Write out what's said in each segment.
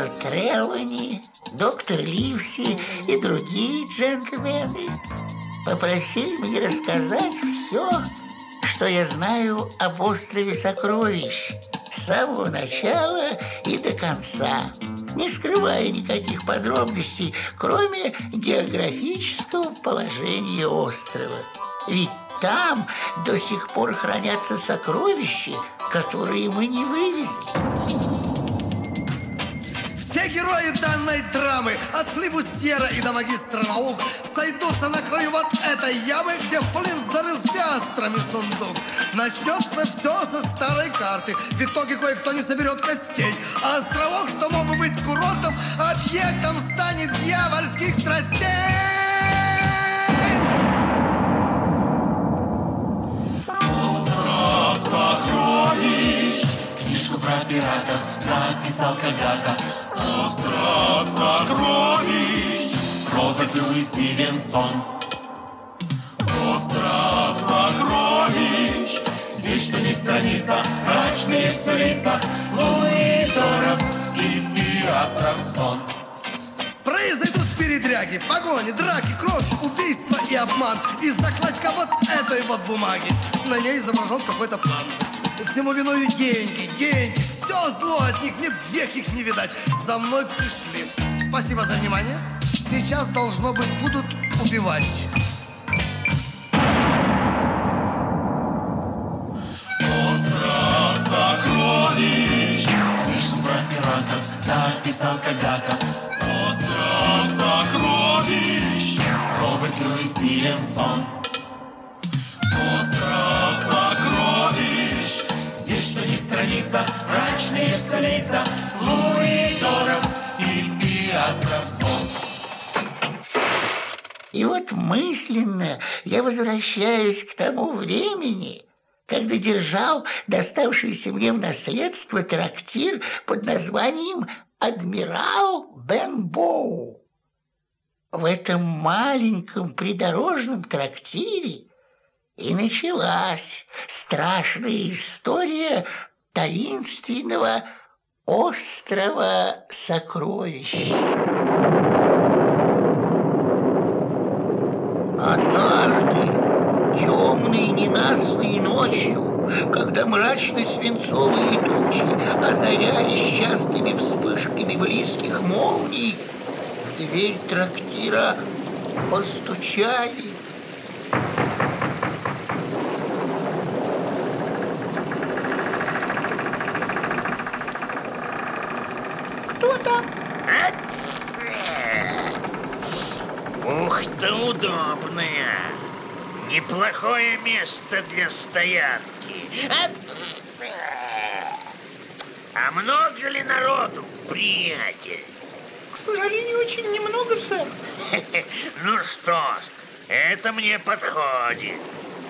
Сквайр Трелани, доктор Ливси и другие джентльмены попросили меня рассказать все, что я знаю об острове Сокровищ с самого начала и до конца, не скрывая никаких подробностей, кроме географического положения острова. Ведь там до сих пор хранятся сокровища, которые мы не вывезли. Герои данной драмы, от флибустьера и до магистра наук, сойдутся на краю вот этой ямы, где Флинт зарыл с пиастрами сундук. Начнется все со старой карты. В итоге кое-кто не соберет костей. А островок, что мог бы быть курортом, объектом станет дьявольских страстей. Про пиратов написал когда-то. Остров сокровищ Роберт Льюис Стивенсон. Остров сокровищ Здесь что ни страница Мрачные все лица Луидоров и Пиастров сон. Произойдут передряги, погони, драки, кровь, убийство и обман. Из-за клочка вот этой вот бумаги. На ней изображен какой-то план Всему виною деньги, деньги. Все зло от них, мне век их не видать. За мной пришли. Спасибо за внимание. Сейчас, должно быть, будут убивать. Остров сокровищ Книжку про пиратов написал когда-то. Остров сокровищ Роберт Льюис Стивенсон Остров страница Мрачные все лица Луидоров и Пиастров И вот мысленно я возвращаюсь к тому времени, когда держал доставшийся мне в наследство трактир под названием «Адмирал Бенбоу». В этом маленьком придорожном трактире и началась страшная история таинственного острова сокровищ. Однажды, темной ненастной ночью, когда мрачно свинцовые тучи озарялись частыми вспышками близких молний, в дверь трактира постучали. Там? Ух ты, удобная. Неплохое место для стоянки. А много ли народу, приятель? К сожалению, очень немного, сэр. Ну что ж, это мне подходит.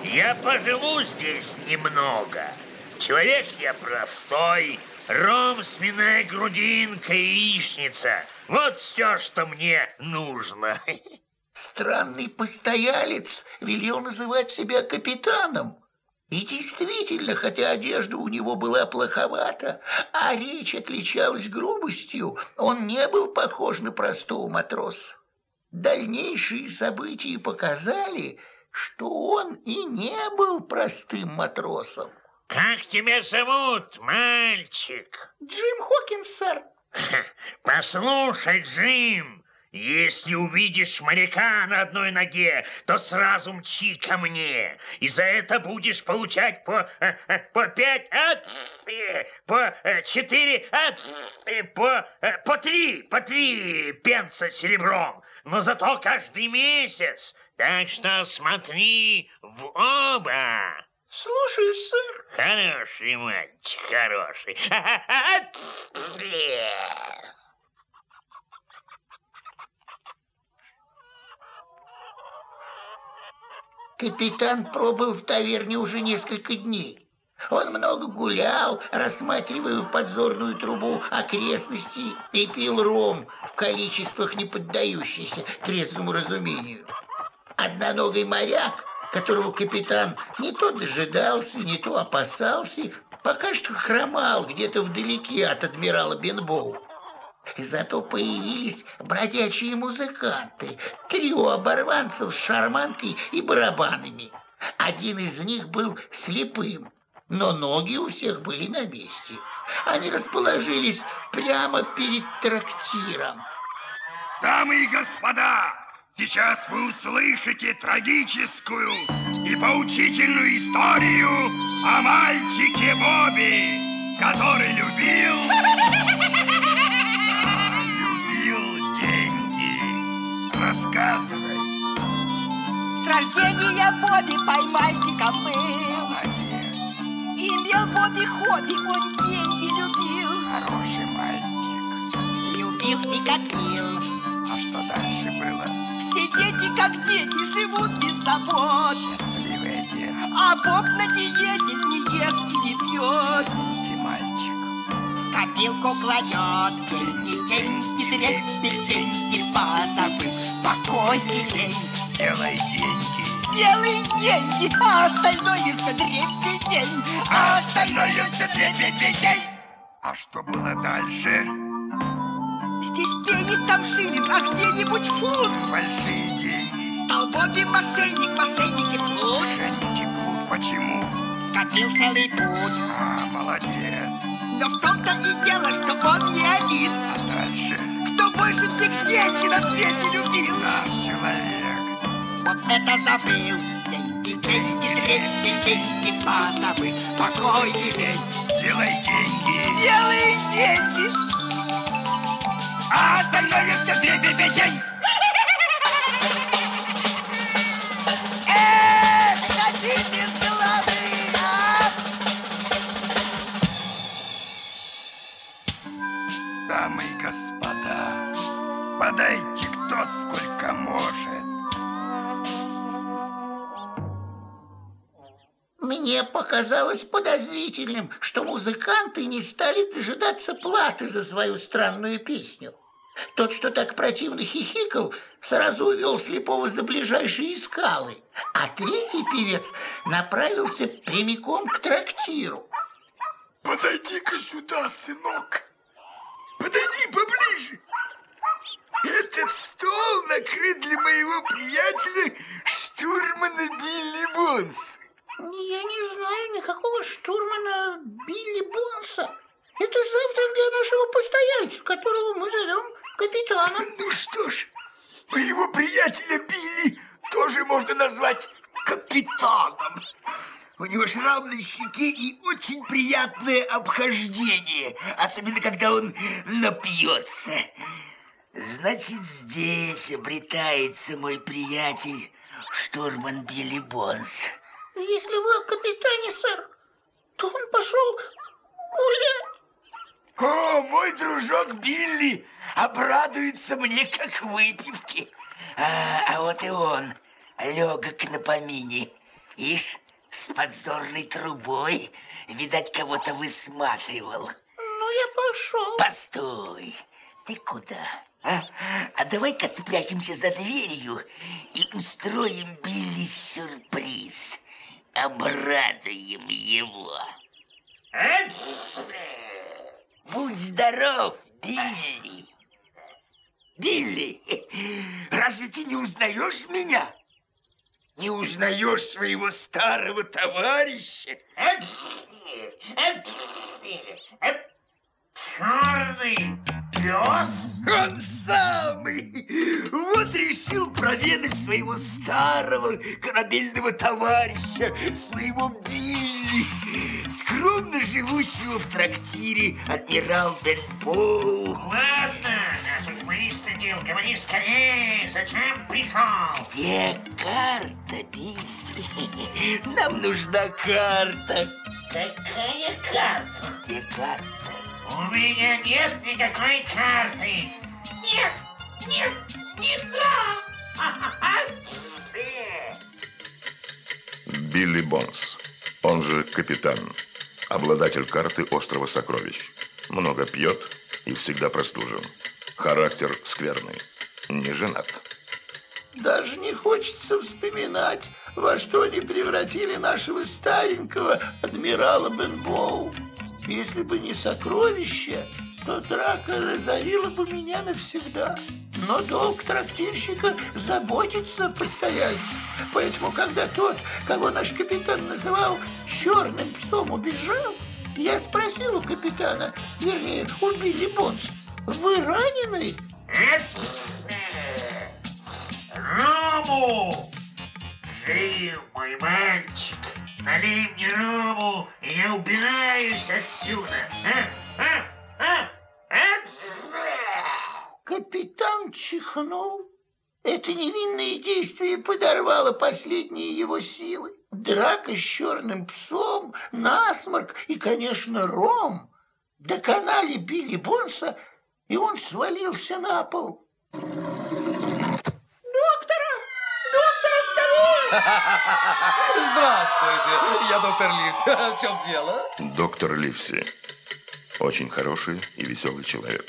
Я поживу здесь немного. Человек я простой, ром, свиная грудинка, яичница. Вот все, что мне нужно. Странный постоялец велел называть себя капитаном. И действительно, хотя одежда у него была плоховата, а речь отличалась грубостью, он не был похож на простого матроса. Дальнейшие события показали, что он и не был простым матросом. Как тебя зовут, мальчик? Джим Хокинс, сэр. Послушай, Джим, если увидишь моряка на одной ноге, то сразу мчи ко мне. И за это будешь получать по, э, э, по пять, а, э, по четыре, э, по, по три, по три пенса серебром. Но зато каждый месяц. Так что смотри в оба. Слушаю, сэр. Хороший мальчик, хороший. Капитан пробыл в таверне уже несколько дней. Он много гулял, рассматривая в подзорную трубу окрестности и пил ром в количествах, не поддающихся трезвому разумению. Одноногий моряк, которого капитан не то дожидался, не то опасался, пока что хромал где-то вдалеке от адмирала Бенбоу. Зато появились бродячие музыканты, трио оборванцев с шарманкой и барабанами. Один из них был слепым, но ноги у всех были на месте. Они расположились прямо перед трактиром. Дамы и господа, сейчас вы услышите трагическую и поучительную историю о мальчике Бобби, который любил... Да, любил деньги. Рассказывай. С рождения Бобби поймальчиком был. Молодец, Имел Бобби хобби, он деньги любил. хороший мальчик. Любил и копил. А что дальше было? Все дети, как дети, живут без забот. Счастливое детство. А Боб на диете не ест и не пьет. И мальчик. Копилку кладет, деньги, деньги, трепет, деньги, позабыл покой и лень. Делай деньги. Делай деньги, а остальное все дребедень, а остальное все дребедень. А что было дальше? Здесь пенит, там шиллинг, а где-нибудь фунт. Большие деньги. Стал Бобби мошенник, мошенники плут. Мошенники плут. Почему? Скопил целый путь. А, молодец. Но в том-то и дело, что он не один. А дальше? Кто больше всех деньги на свете любил. Наш человек. Вот это забыл. Деньги, деньги, дребедень, деньги, позабыл покой и лень. Делай деньги. Делай деньги, а остальное все дребедень. Дамы и господа, подайте кто сколько может. Мне показалось подозрительным, что музыканты не стали дожидаться платы за свою странную песню. Тот, что так противно хихикал, сразу увел слепого за ближайшие скалы, а третий певец направился прямиком к трактиру. Подойди-ка сюда, сынок. Подойди поближе. Этот стол накрыт для моего приятеля штурмана Билли Бонса. Я не знаю никакого штурмана Билли Бонса. Это завтрак для нашего постояльца, которого мы зовем капитаном. Ну что ж, моего приятеля Билли тоже можно назвать капитаном. У него шрам на щеке и очень приятное обхождение, особенно когда он напьется. Значит, здесь обретается мой приятель штурман Билли Бонс. Если вы о капитане, сэр, то он пошел гулять. О, мой дружок Билли обрадуется мне, как выпивки. А, а вот и он, легок на помине. Ишь, с подзорной трубой, видать, кого-то высматривал. Ну, я пошел. Постой, ты куда? А, а давай-ка спрячемся за дверью и устроим Билли сюрприз. Обрадуем его. Будь здоров, Билли. Билли, разве ты не узнаешь меня? Не узнаешь своего старого товарища? Черный пес? Он самый! Вот решил проведать своего старого корабельного товарища, своего Билли, скромно живущего в трактире адмирал Бенбоу. Ладно, нас уж выстудил, говори скорее, зачем пришел? Где карта, Билли? Нам нужна карта. Какая карта? Где карта? У меня нет никакой карты. Нет, нет, не дам. Билли Бонс, он же капитан, обладатель карты острова Сокровищ. Много пьет и всегда простужен. Характер скверный, не женат. Даже не хочется вспоминать, во что они превратили нашего старенького адмирала Бенбоу. Если бы не сокровища, то драка разорила бы меня навсегда. Но долг трактирщика заботиться о постояльце. Поэтому, когда тот, кого наш капитан называл черным псом, убежал, я спросил у капитана, вернее, у Билли Бонс, вы ранены? Рому! Жив мой мальчик! Налей мне рому, и я убираюсь отсюда! А? А? Капитан чихнул. Это невинное действие подорвало последние его силы. Драка с черным псом, насморк и, конечно, ром. Доконали Билли Бонса, и он свалился на пол. Доктора! Доктор, останови! Здравствуйте, я доктор Ливси. В чем дело? Доктор Ливси. Очень хороший и веселый человек.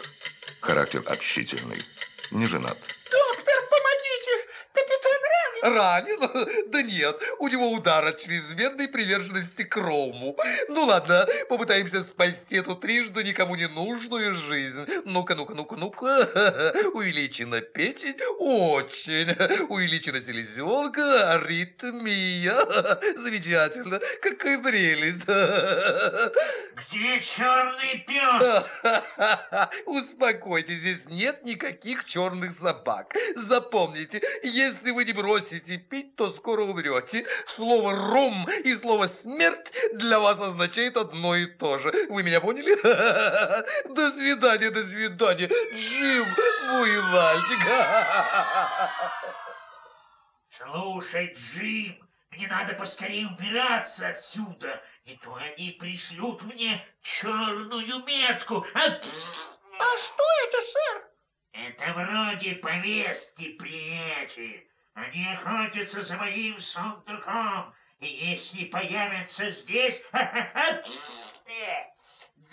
Характер общительный. Не женат. Доктор, помогите! Капитан ранен! Ранен? Да нет, у него удар от чрезмерной приверженности к рому. Ну ладно, попытаемся спасти эту трижды никому не нужную жизнь. Ну-ка, ну-ка, ну-ка, ну-ка. Увеличена печень, очень. Увеличена селезенка, аритмия. Замечательно, какая прелесть. Где черный пес? Успокойтесь, здесь нет никаких черных собак. Запомните, если вы не бросите пить, то скоро умрете. Слово «ром» и слово «смерть» для вас означает одно и то же. Вы меня поняли? До свидания, до свидания. Джим, мой мальчик. Слушай, Джим, мне надо поскорее убираться отсюда, не то они пришлют мне черную метку. А, А что это, сэр? Это вроде повестки, приятель. Они охотятся за моим сундуком, и если появятся здесь...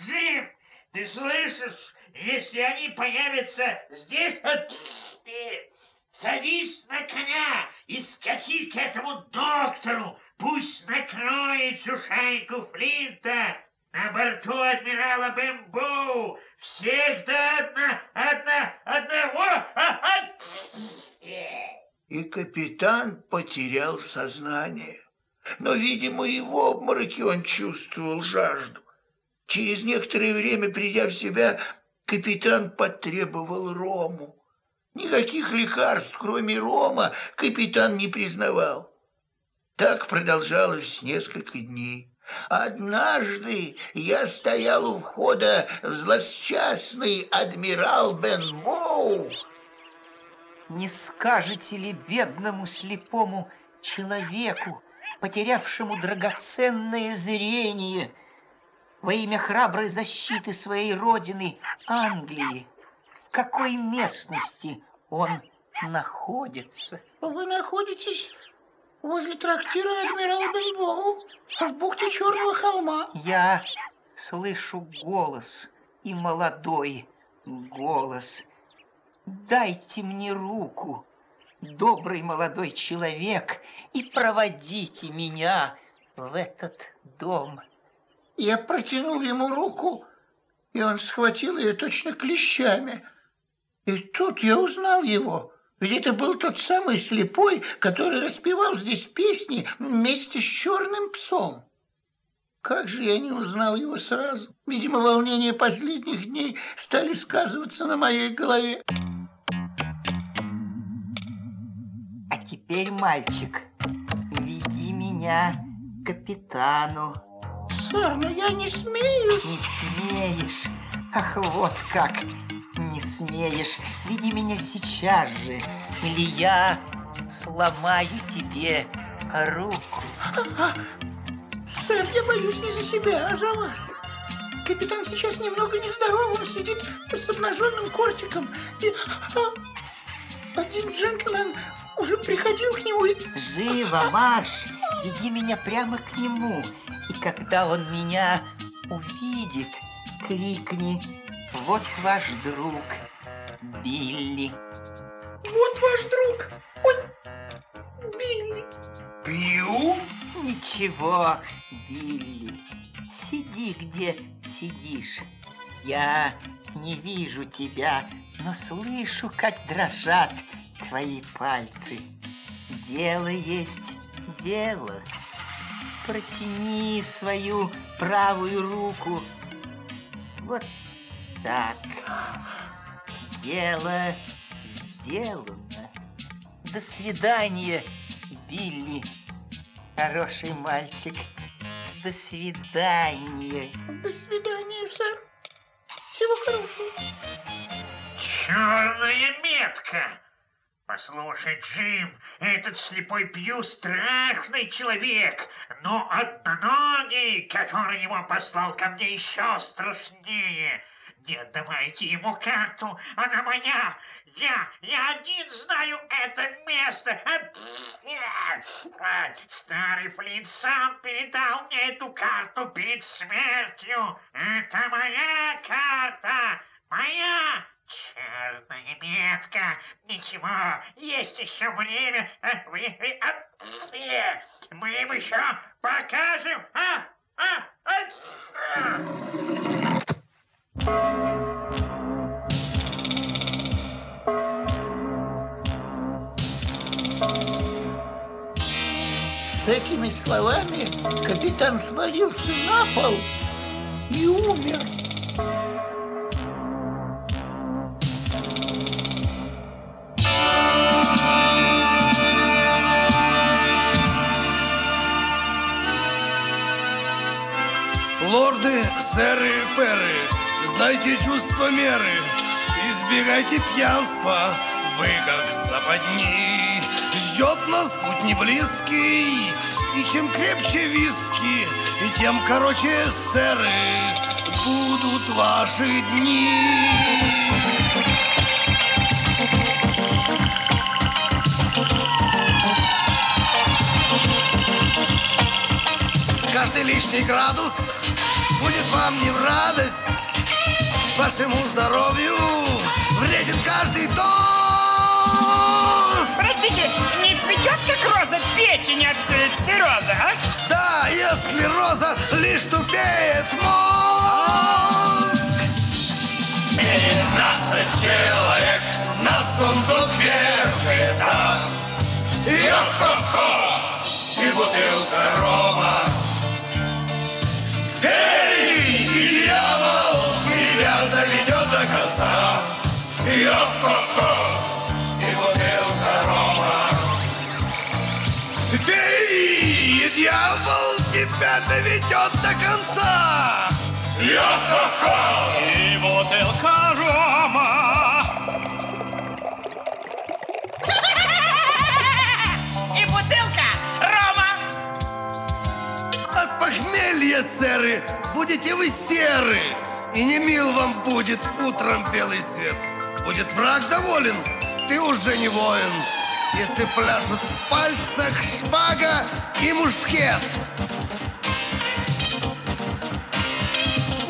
Джим, ты слышишь? Если они появятся здесь... Садись на коня и скачи к этому доктору. Пусть накроет всю шайку Флинта. На борту адмирала Бэмбоу всех до одна, одна, одного. А, а. И капитан потерял сознание. Но, видимо, и в обмороке он чувствовал жажду. Через некоторое время, придя в себя, капитан потребовал рому. Никаких лекарств, кроме рома, капитан не признавал. Так продолжалось несколько дней. Однажды я стоял у входа в злосчастный адмирал Бенбоу. Не скажете ли бедному слепому человеку, потерявшему драгоценное зрение, во имя храброй защиты своей родины Англии, в какой местности он находится? Вы находитесь возле трактира адмирал Бенбоу в бухте Черного холма. Я слышу голос, и молодой голос. Дайте мне руку, добрый молодой человек, и проводите меня в этот дом. Я протянул ему руку, и он схватил ее точно клещами. И тут я узнал его. Ведь это был тот самый слепой, который распевал здесь песни вместе с черным псом. Как же я не узнал его сразу? Видимо, волнения последних дней стали сказываться на моей голове. А теперь, мальчик, веди меня к капитану. Сэр, но я не смею. Не смеешь? Ах, вот как! Не смеешь! Веди меня сейчас же, или я сломаю тебе руку. Сэр, я боюсь не за себя, а за вас. Капитан сейчас немного нездоров, он сидит с обнаженным кортиком. И а, один джентльмен уже приходил к нему и... Живо, марш! Веди меня прямо к нему. И когда он меня увидит, крикни «Вот ваш друг, Билли!» Вот ваш друг. Ой, Билли. Пью? Ничего, Билли, сиди где сидишь. Я не вижу тебя, но слышу, как дрожат твои пальцы. Дело есть дело. Протяни свою правую руку. Вот так. Дело сделано. До свидания, Билли. Хороший мальчик. До свидания. До свидания, сэр. Всего хорошего. Черная метка! Послушай, Джим, этот слепой Пью страшный человек, но одноногий, который его послал ко мне, еще страшнее. Не отдавайте ему карту, она моя. Я, я один знаю это место. А, Старый Флинт сам передал мне эту карту перед смертью. Это моя карта, моя. Черная метка. Ничего, есть еще время. А, а, Мы им еще покажем. А, а, а, а. С этими словами капитан свалился на пол и умер. Знайте чувство меры, избегайте пьянства, вы как западни. Ждет нас путь не близкий, и чем крепче виски, и тем короче, сэры, будут ваши дни. Каждый лишний градус будет вам не в радость. Вашему здоровью вреден каждый тост. Простите, не цветет как роза печень от цирроза, а? Да, и от склероза лишь тупеет мозг. Пятнадцать человек на сундук вешается. Йо-хо-хо! И бутылка рома. И дьявол тебя доведет до конца. Йо-хо-хо! И бутылка рома. И бутылка рома. От похмелья, сэры, будете вы серы, и не мил вам будет утром белый свет. Будет враг доволен, ты уже не воин, если пляшут в пальцах шпага и мушкет.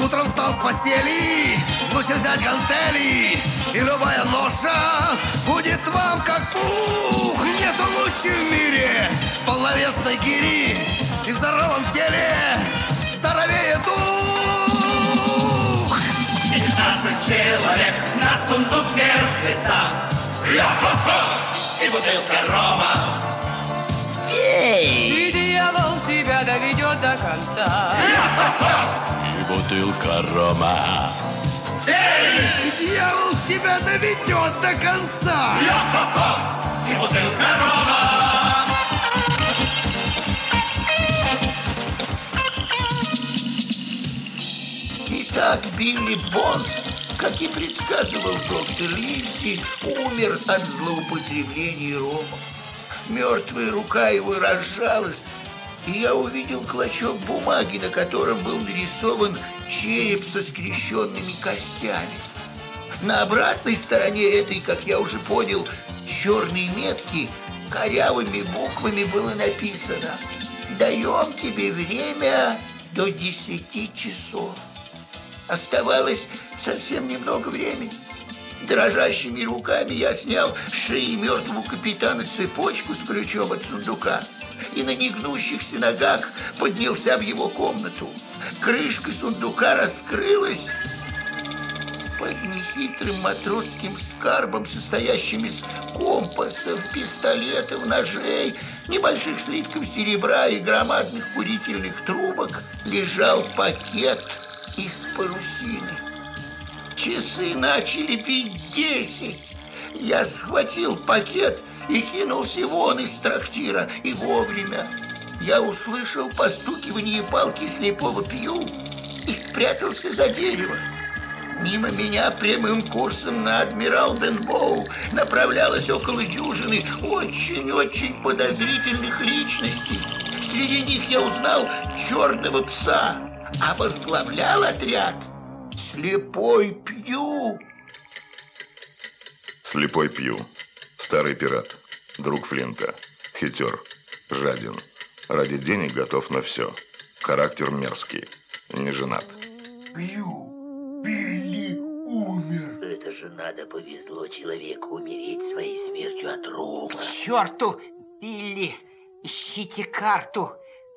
Утром встал с постели, лучше взять гантели, и любая ноша будет вам как пух. Нету лучше в мире полновесной гири, и в здоровом теле здоровее дух. Пятнадцать человек на сундук мертвеца. Йо-хо-хо! И бутылка рома. И дьявол тебя доведет до конца. И бутылка рома. И дьявол тебя доведет до конца. Йо-хо-хо! И бутылка рома. Итак, Билли Бонс, как и предсказывал доктор Ливси, умер от злоупотребления ромом. Мертвая рука его разжалась, и я увидел клочок бумаги, на котором был нарисован череп со скрещенными костями. На обратной стороне этой, как я уже понял, черной метки корявыми буквами было написано «Даем тебе время до 10 часов». Оставалось совсем немного времени. Дрожащими руками я снял с шеи мертвого капитана цепочку с ключом от сундука и на негнущихся ногах поднялся в его комнату. Крышка сундука раскрылась, под нехитрым матросским скарбом, состоящим из компасов, пистолетов, ножей, небольших слитков серебра и громадных курительных трубок, лежал пакет из парусины. Часы начали бить десять. Я схватил пакет и кинулся вон из трактира, и вовремя. Я услышал постукивание палки слепого пью и спрятался за дерево. Мимо меня прямым курсом на адмирал Бенбоу направлялось около дюжины очень-очень подозрительных личностей. Среди них я узнал черного пса, а возглавлял отряд слепой Пью. Слепой Пью. Старый пират. Друг Флинта. Хитер. Жаден. Ради денег готов на все. Характер мерзкий. Не женат. Пью. Билли умер. Это же надо повезло человеку умереть своей смертью от рома. К черту, Билли! Ищите карту.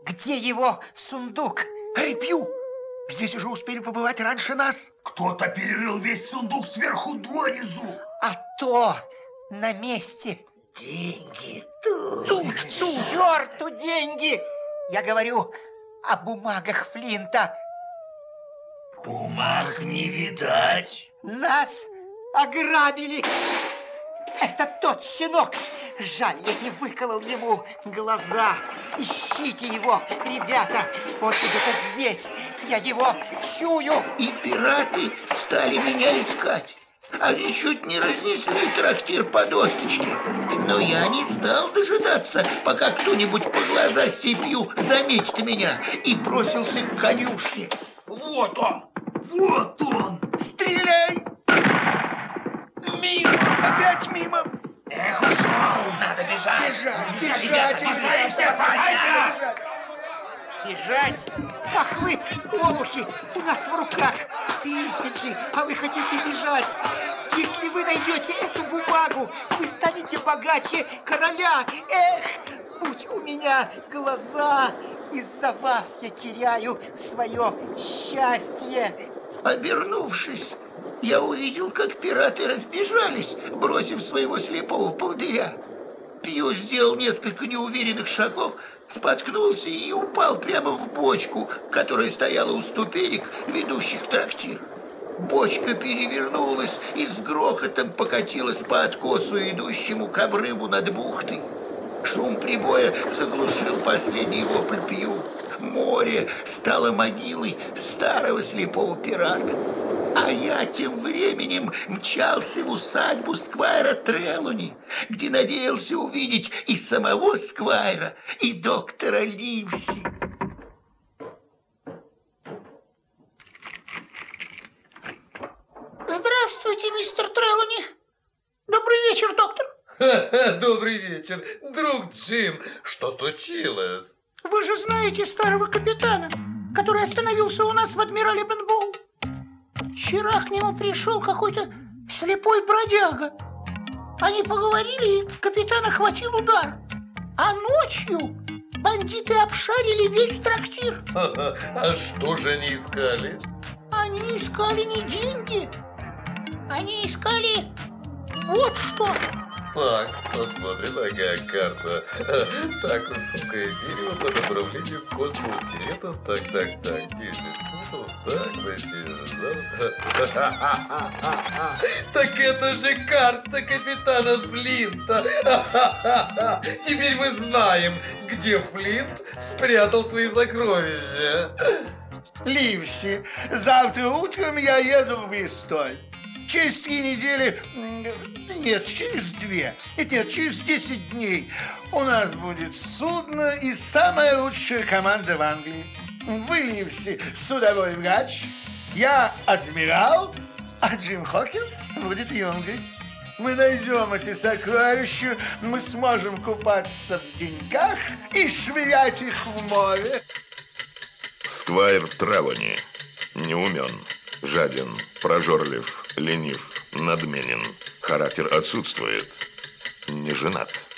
Где его сундук? Эй, Пью! Здесь уже успели побывать раньше нас. Кто-то перерыл весь сундук сверху донизу. А то на месте. Деньги тут. Тут, тут. Черту деньги! Я говорю о бумагах Флинта. Бумаг не видать. Нас ограбили. Это тот щенок. Жаль, я не выколол ему глаза. Ищите его, ребята. Вот где-то здесь. Я его чую. И пираты стали меня искать. Они чуть не разнесли трактир по досточке. Но я не стал дожидаться, пока кто-нибудь по глаза степью заметит меня и бросился к конюшне. Вот он! Вот он! Стреляй! Мимо! Опять мимо! Эх, ушел! Надо бежать! Бежать! Бежать! Бежать! Спасайся! Спасайся! Бежать? Ах вы, олухи, у нас в руках тысячи, а вы хотите бежать. Если вы найдете эту бумагу, вы станете богаче короля. Эх, будь у меня глаза, из-за вас я теряю свое счастье. Обернувшись, я увидел, как пираты разбежались, бросив своего слепого поводыря. Пью сделал несколько неуверенных шагов, споткнулся и упал прямо в бочку, которая стояла у ступенек, ведущих в трактир. Бочка перевернулась и с грохотом покатилась по откосу, идущему к обрыву над бухтой. Шум прибоя заглушил последний вопль Пью. Море стало могилой старого слепого пирата. А я тем временем мчался в усадьбу Сквайра Трелуни, где надеялся увидеть и самого Сквайра, и доктора Ливси. Здравствуйте, мистер Трелуни. Добрый вечер, доктор. Добрый вечер, друг Джим. Что случилось? Вы же знаете старого капитана, который остановился у нас в Адмирале Бенбоу. Вчера к нему пришел какой-то слепой бродяга. Они поговорили, и капитан охватил удар. А ночью бандиты обшарили весь трактир. А, а что же они искали? Они искали не деньги, они искали вот что. Так, посмотрим, ага, карта. Так, высокое дерево по направлению к космосу скелетов. Так, так, так, 10 футов. Так, значит, Так это же карта капитана Флинта. Теперь мы знаем, где Флинт спрятал свои сокровища. Ливси, завтра утром я еду в Бристоль. Через три недели, нет, через две, нет, через десять дней у нас будет судно и самая лучшая команда в Англии. Вы, Ливси, судовой врач, я адмирал, а Джим Хокинс будет юнгой. Мы найдем эти сокровища, мы сможем купаться в деньгах и швырять их в море. Сквайр Трелони. Не умен, жаден, прожорлив, ленив, надменен. Характер отсутствует. Не женат.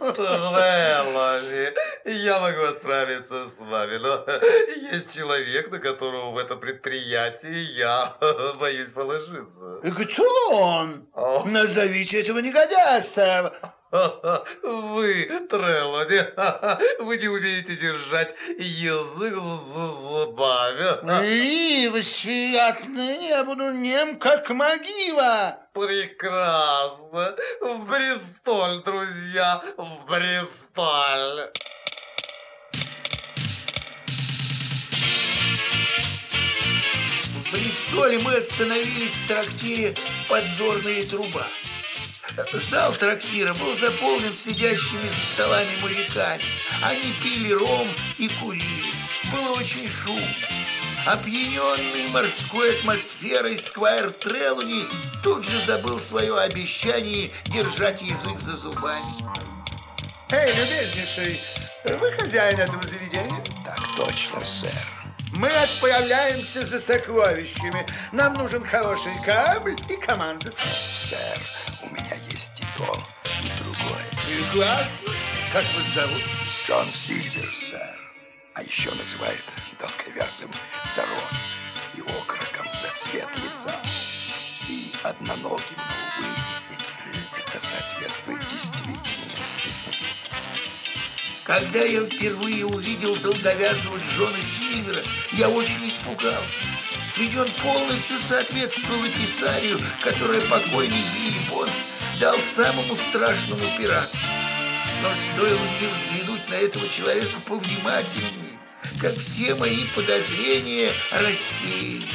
Мелани, я могу отправиться с вами, но есть человек, на которого в этом предприятии я боюсь положиться. Кто он? Назовите этого негодяя, сэр. Вы, Трелони, вы не умеете держать язык за зубами. Ливси, отныне я буду нем, как могила. Прекрасно. В Бристоль, друзья, в Бристоль. В Бристоле мы остановились в трактире «Подзорная труба». Зал трактира был заполнен сидящими за столами моряками. Они пили ром и курили. Было очень шумно. Опьяненный морской атмосферой Сквайр Трелуни тут же забыл свое обещание держать язык за зубами. Эй, любезнейший, вы хозяин этого заведения? Так точно, сэр. Мы отправляемся за сокровищами. Нам нужен хороший корабль и команда. Сэр, у меня есть и то, и другое. Прекрасно. Как вас зовут? Джон Сильвер, сэр. А еще называют долговязым за рост и окроком за цвет лица. И одноногим, но, увы, это соответствует действительности. Когда я впервые увидел долговязого Джона Сильвера, я очень испугался. Ведь он полностью соответствовал описанию, которое покойный Билли Бонс дал самому страшному пирату. Но стоило мне взглянуть на этого человека повнимательнее, как все мои подозрения рассеялись.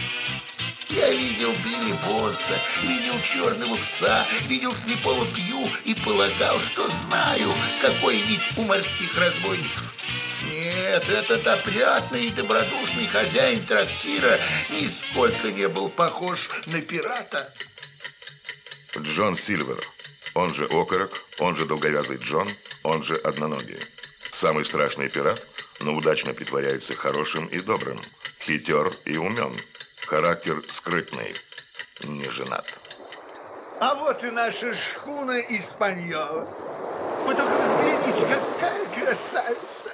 Я видел Билли Бонса, видел черного пса, видел слепого Пью и полагал, что знаю, какой вид у морских разбойников. Нет, этот опрятный и добродушный хозяин трактира нисколько не был похож на пирата. Джон Сильвер, он же Окорок, он же Долговязый Джон, он же Одноногий. Самый страшный пират, но удачно притворяется хорошим и добрым, хитер и умен. Характер скрытный, не женат. А вот и наша шхуна Испаньола. Вы только взгляните, какая красавица!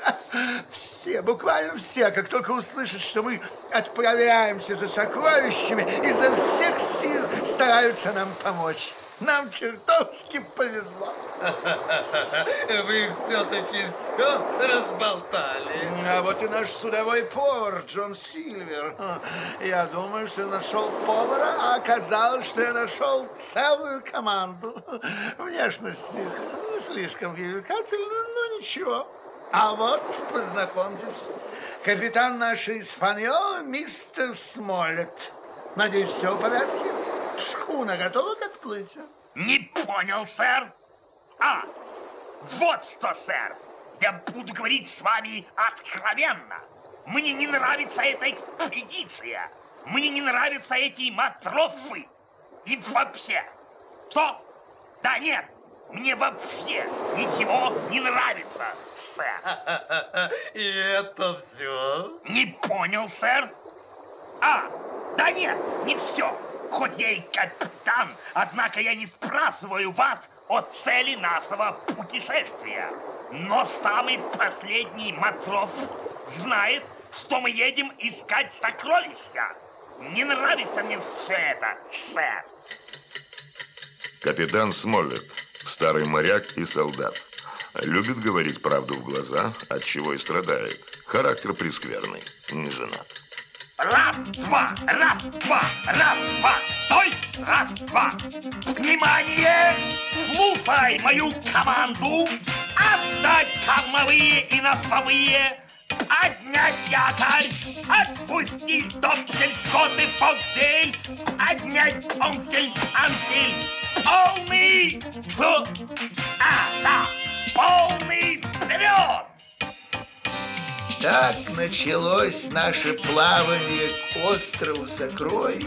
Все, буквально все, как только услышат, что мы отправляемся за сокровищами, изо всех сил стараются нам помочь. Нам чертовски повезло. Вы все-таки все разболтали. А вот и наш судовой повар Джон Сильвер. Я думаю, что я нашел повара, а оказалось, что я нашел целую команду. Внешность их не слишком привлекательна, но ничего. А вот, познакомьтесь, капитан нашей Испаньолы, мистер Смолет. Надеюсь, все в порядке? Шхуна готова к отплытию? Не понял, сэр. А, вот что, сэр. Я буду говорить с вами откровенно. Мне не нравится эта экспедиция. Мне не нравятся эти матросы. И вообще. Что? Да нет, мне вообще ничего не нравится, сэр. И это все? Не понял, сэр. А, да нет, не все. Хоть я и капитан, однако я не спрашиваю вас о цели нашего путешествия. Но самый последний матрос знает, что мы едем искать сокровища. Не нравится мне все это, сэр. Капитан Смоллет, старый моряк и солдат. Любит говорить правду в глаза, от чего и страдает. Характер прескверный, не женат. Раз, два, раз, два, раз, два. Стой! Раз, два. Внимание! Слушай мою команду. Отдать кормовые и носовые. Поднять якорь. Отпустить топсель, скоты, фоксель. Поднять тонсель, ансель. Полный... Что? А, да. Полный вперед! Так началось наше плавание к острову Сокровищ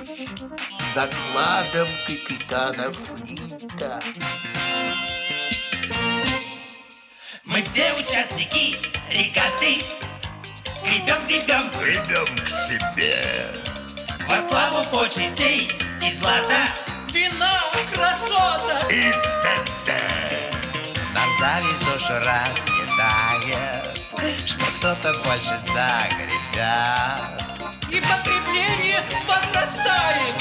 закладом капитана Флинта. Мы все участники регаты Гребем, гребем, гребем к себе. Во славу почестей и злата. Вина, красота. И т.д. Нам зависть душу разъедает, что кто-то больше загребет. И потребление возрастает.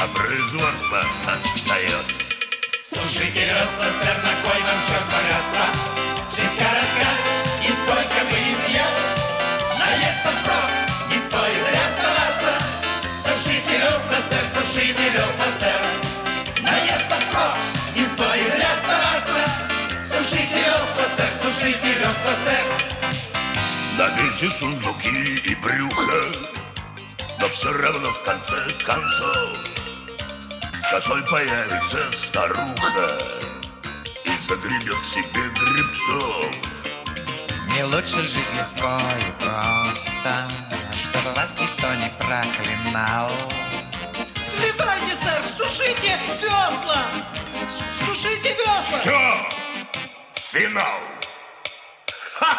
А производство отстает. Слушайте, росла, сэр, на кой вам черт Набейте сундуки и брюхо, но все равно в конце концов с косой появится старуха и загребет к себе грибцов. Не лучше жить легко и просто, чтобы вас никто не проклинал. Слезайте, сэр, сушите весла! Сушите весла! Все! Финал! Весла,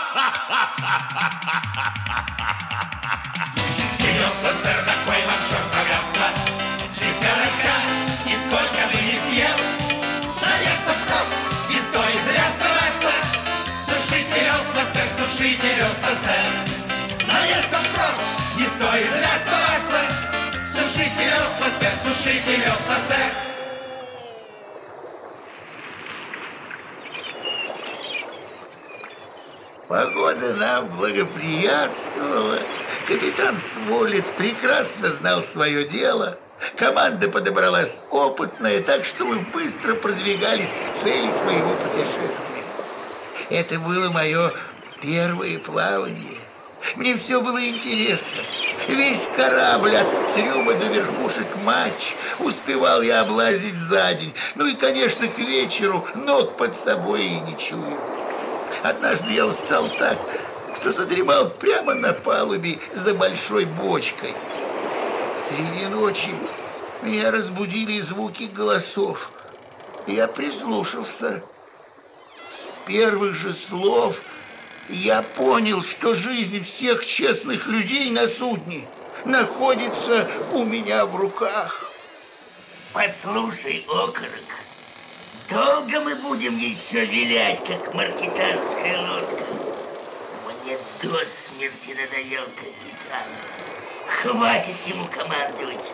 сэр, на кой вам черт богатства? Жизнь не стоит зря стараться. Сушите весла, сэр, сушите весла, сэр, наесться впрок, не стоит зря стараться. Сушите весла, сэр, сушите весла, сэр. Погода нам благоприятствовала. Капитан Смолет прекрасно знал свое дело. Команда подобралась опытная, так что мы быстро продвигались к цели своего путешествия. Это было мое первое плавание. Мне все было интересно. Весь корабль от трюма до верхушек матч успевал я облазить за день. Ну и, конечно, к вечеру ног под собой и не чую. Однажды я устал так, что задремал прямо на палубе за большой бочкой. Среди ночи меня разбудили звуки голосов. Я прислушался. С первых же слов я понял, что жизнь всех честных людей на судне находится у меня в руках. Послушай, окорок, долго мы будем еще вилять, как маркетанская лодка? Мне до смерти надоел капитан. Хватит ему командовать.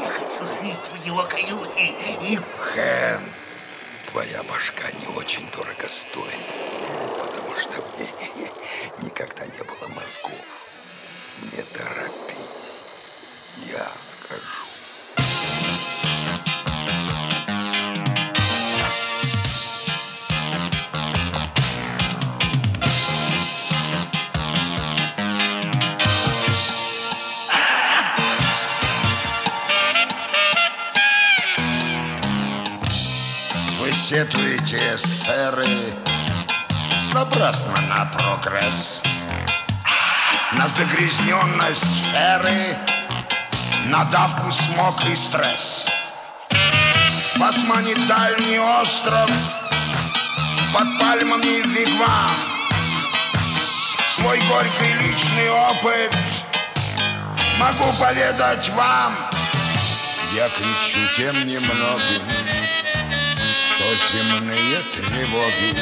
Я хочу жить в его каюте и... Хэнс, твоя башка не очень дорого стоит, потому что в ней никогда не было мозгов. Не торопись, я скажу. Сетуете, сэры, напрасно на прогресс, на загрязненность сферы, на давку смог и стресс. Вас манит дальний остров, под пальмами вигвам, свой горький личный опыт могу поведать вам. Я кричу тем немногим, что земные тревоги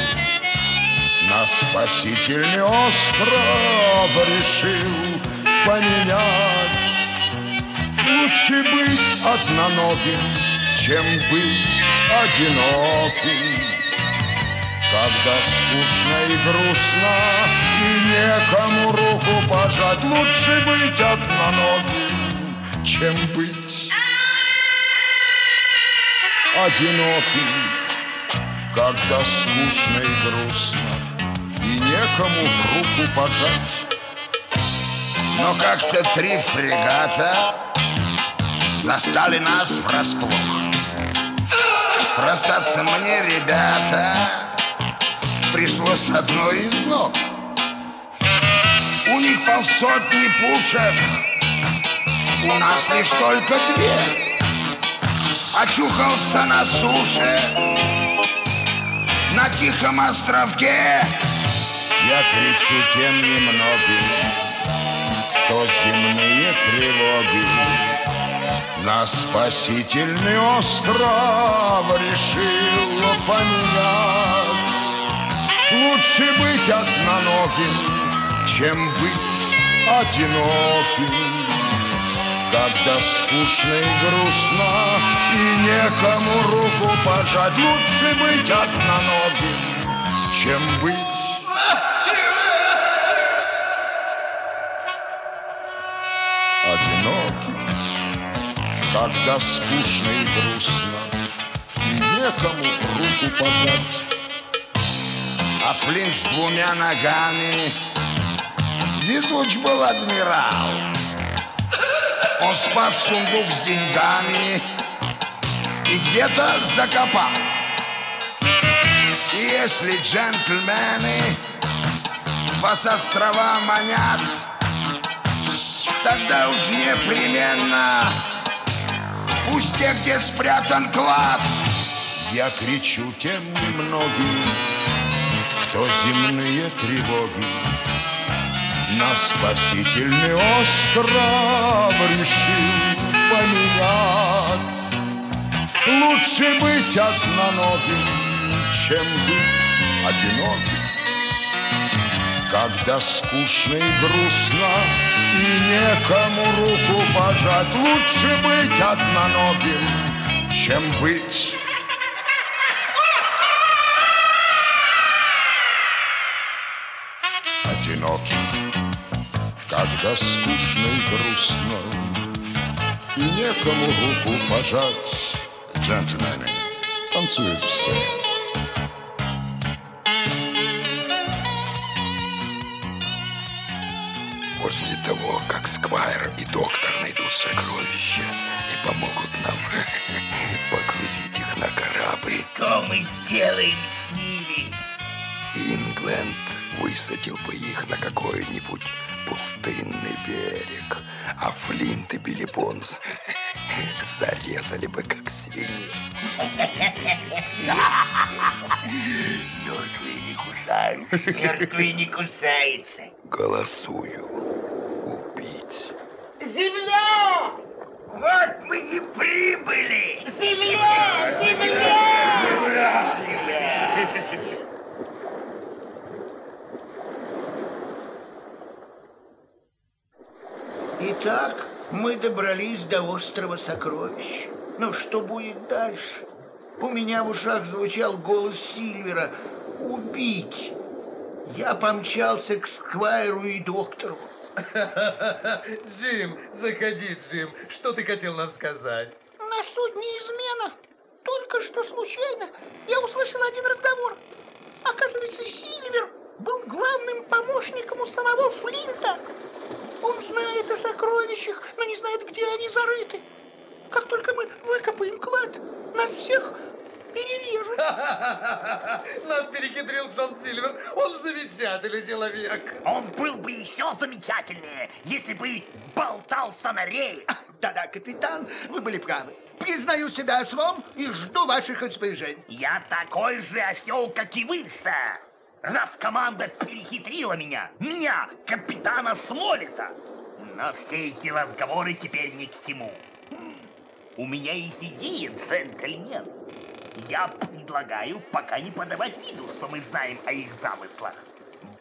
На спасительный остров решил поменять. Лучше быть одноногим, чем быть одиноким. Когда скучно и грустно и некому руку пожать Лучше быть одноногим, чем быть одиноким когда скучно и грустно И некому руку пожать. Но как-то три фрегата Застали нас врасплох. Расстаться мне, ребята Пришлось одной из ног. У них полсотни пушек У нас лишь только две. Очухался на суше на тихом островке Я кричу тем немногим, кто земные тревоги На спасительный остров решил поменять Лучше быть одноногим, чем быть одиноким. Когда скучно и грустно, и некому руку пожать, лучше быть одноногим, чем быть одиноким. Когда скучно и грустно, и некому руку пожать. А Флинт с двумя ногами везуч был адмирал. Он спас сундук с деньгами и где-то закопал. И если джентльмены вас острова манят, тогда уж непременно пусть те, где спрятан клад. Я кричу тем немногим, кто земные тревоги на спасительный остров решил поменять. Лучше быть одноногим, чем быть одиноким. Когда скучно и грустно, и некому руку пожать, лучше быть одноногим, чем быть Когда скучно и грустно, и некому руку пожать, джентльмены танцуют все. После того, как Сквайр и доктор найдут сокровища и помогут нам погрузить их на корабль, Что мы сделаем с ними? Ингленд высадил бы их на какой-нибудь пустынный берег, а Флинт и Билли Бонс зарезали бы как свиней. Мертвые не кусаются. Мертвые не кусаются. Голосую убить. Земля! Вот мы и прибыли! Земля! Земля! Земля! Итак, мы добрались до острова Сокровищ. Но что будет дальше? У меня в ушах звучал голос Сильвера «Убить!». Я помчался к Сквайру и доктору. Джим, заходи, Джим. Что ты хотел нам сказать? На судне измена. Только что случайно я услышал один разговор. Оказывается, Сильвер был главным помощником у самого Флинта. Он знает о сокровищах, но не знает, где они зарыты. Как только мы выкопаем клад, нас всех перережут. Нас перехитрил Джон Сильвер. Он замечательный человек. Он был бы еще замечательнее, если бы болтался на рее. Да-да, капитан, вы были правы. Признаю себя ослом и жду ваших распоряжений. Я такой же осел, как и вы, сэр. Раз команда перехитрила меня, меня, капитана Смолета. Но все эти разговоры теперь ни к чему. У меня есть идея, джентльмен. Я предлагаю пока не подавать виду, что мы знаем о их замыслах.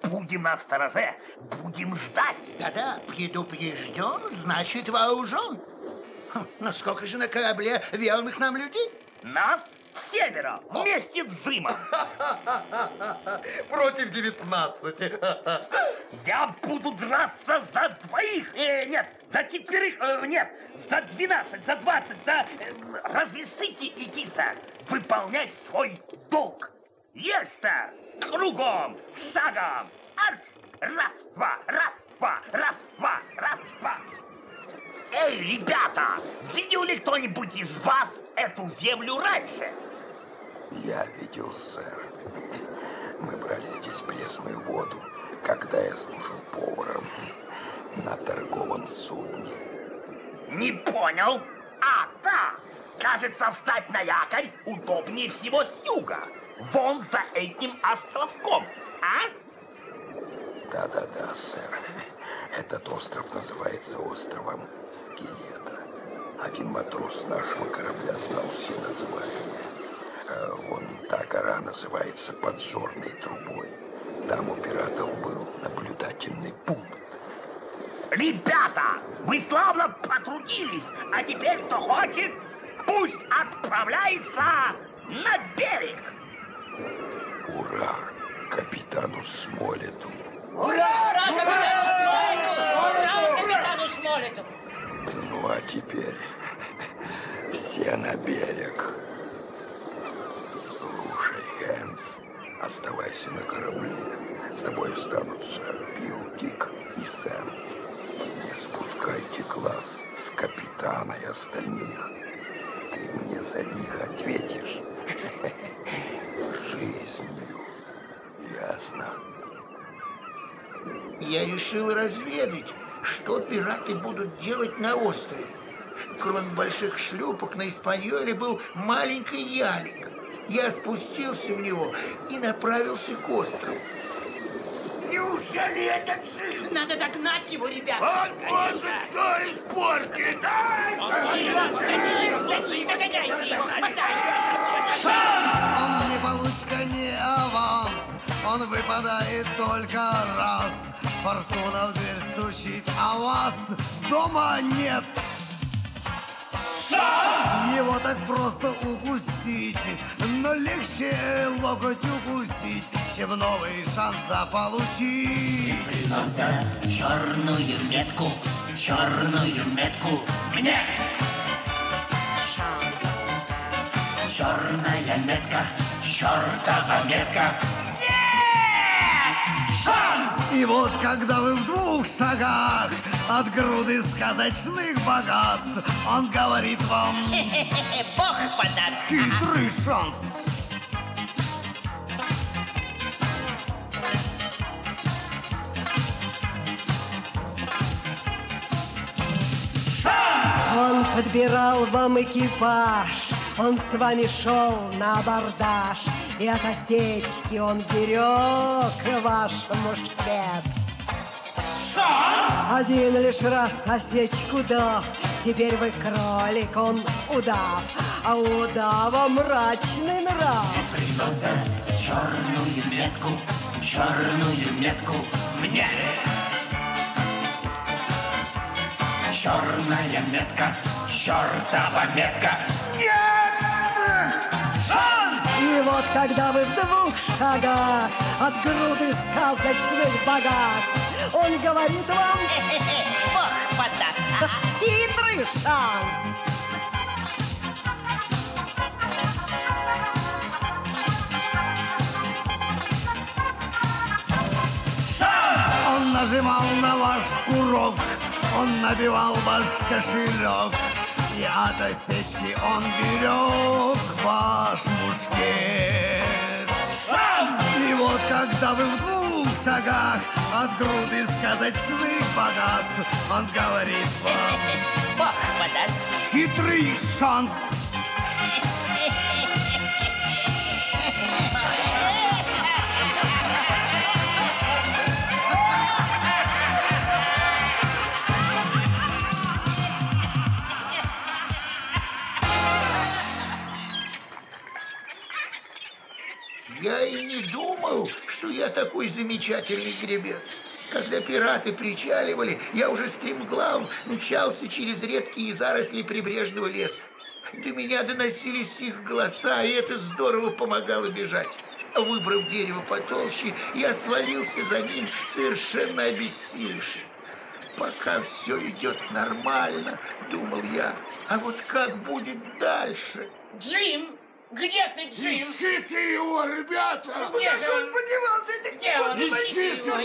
Будем на стороже, будем ждать. Да-да, предупрежден, значит вооружен. Хм, Но сколько же на корабле верных нам людей? Нас семеро, вместе с Зымом. Против 19. Я буду драться за двоих. Э, нет, за четверых. э, нет, за 12, за 20, за... э, разрешите сэр. Выполнять свой долг. Есть, сэр. Кругом, шагом. Арш. Раз, два, раз, два, раз, два, раз, два. Эй, ребята, видел ли кто-нибудь из вас эту землю раньше? Я видел, сэр. Мы брали здесь пресную воду, когда я служил поваром на торговом судне. Не понял? А, да. Кажется, встать на якорь удобнее всего с юга. Вон за этим островком, а? Да-да-да, сэр. Этот остров называется островом Скелета. Один матрос нашего корабля знал все названия. Вон та гора называется подзорной трубой. Там у пиратов был наблюдательный пункт. Ребята, вы славно потрудились, а теперь кто хочет, пусть отправляется на берег. Ура! Капитану Смолету. Ура! Ура, капитану Смолету! Ну а теперь все на берег. Хэнс, оставайся на корабле. С тобой останутся Билл, Дик и Сэм. Не спускайте глаз с капитана и остальных. Ты мне за них ответишь. Жизнью. Ясно? Я решил разведать, что пираты будут делать на острове. Кроме больших шлюпок на Испаньоле был маленький ялик. Я спустился в него и направился к острову. Неужели это Джим? Надо догнать его, ребята. Он может все испортить. Зайди, догоняйте его, хватайте. Он не получка, не аванс, он выпадает только раз. Фортуна в дверь стучит, а вас дома нет. Его так просто укусить, но легче локоть укусить, чем новый шанс заполучить. Приносят черную метку, черную метку мне. Черная метка, чертова метка. И вот когда вы в двух шагах от груды сказочных богатств, он говорит вам Бог подаст. хитрый шанс. Он подбирал вам экипаж, он с вами шел на абордаж, и от осечки он берег ваш мушкет. Один лишь раз осечку дав, теперь вы кролик, он удав, а удава мрачный нрав. Приносят черную метку, черную метку мне. Черная метка, чертова метка. И вот когда вы в двух шагах от груды сказочных богатств, он говорит вам Бог подаст. хитрый шанс. Он нажимал на ваш курок, он набивал ваш кошелек, и от осечки он берег ваш мушкет. И вот когда вы в двух шагах от груды сказочных богатств, он говорит вам Бог подаст. хитрый шанс. Я и не думал, что я такой замечательный гребец. Когда пираты причаливали, я уже стремглав мчался через редкие заросли прибрежного леса. До меня доносились их голоса, и это здорово помогало бежать. Выбрав дерево потолще, я свалился за ним, совершенно обессилевший. Пока все идет нормально, думал я, а вот как будет дальше? Джим, где ты, Джим? Ищите его, ребята! Где же он подевался? Где он? Ищите Его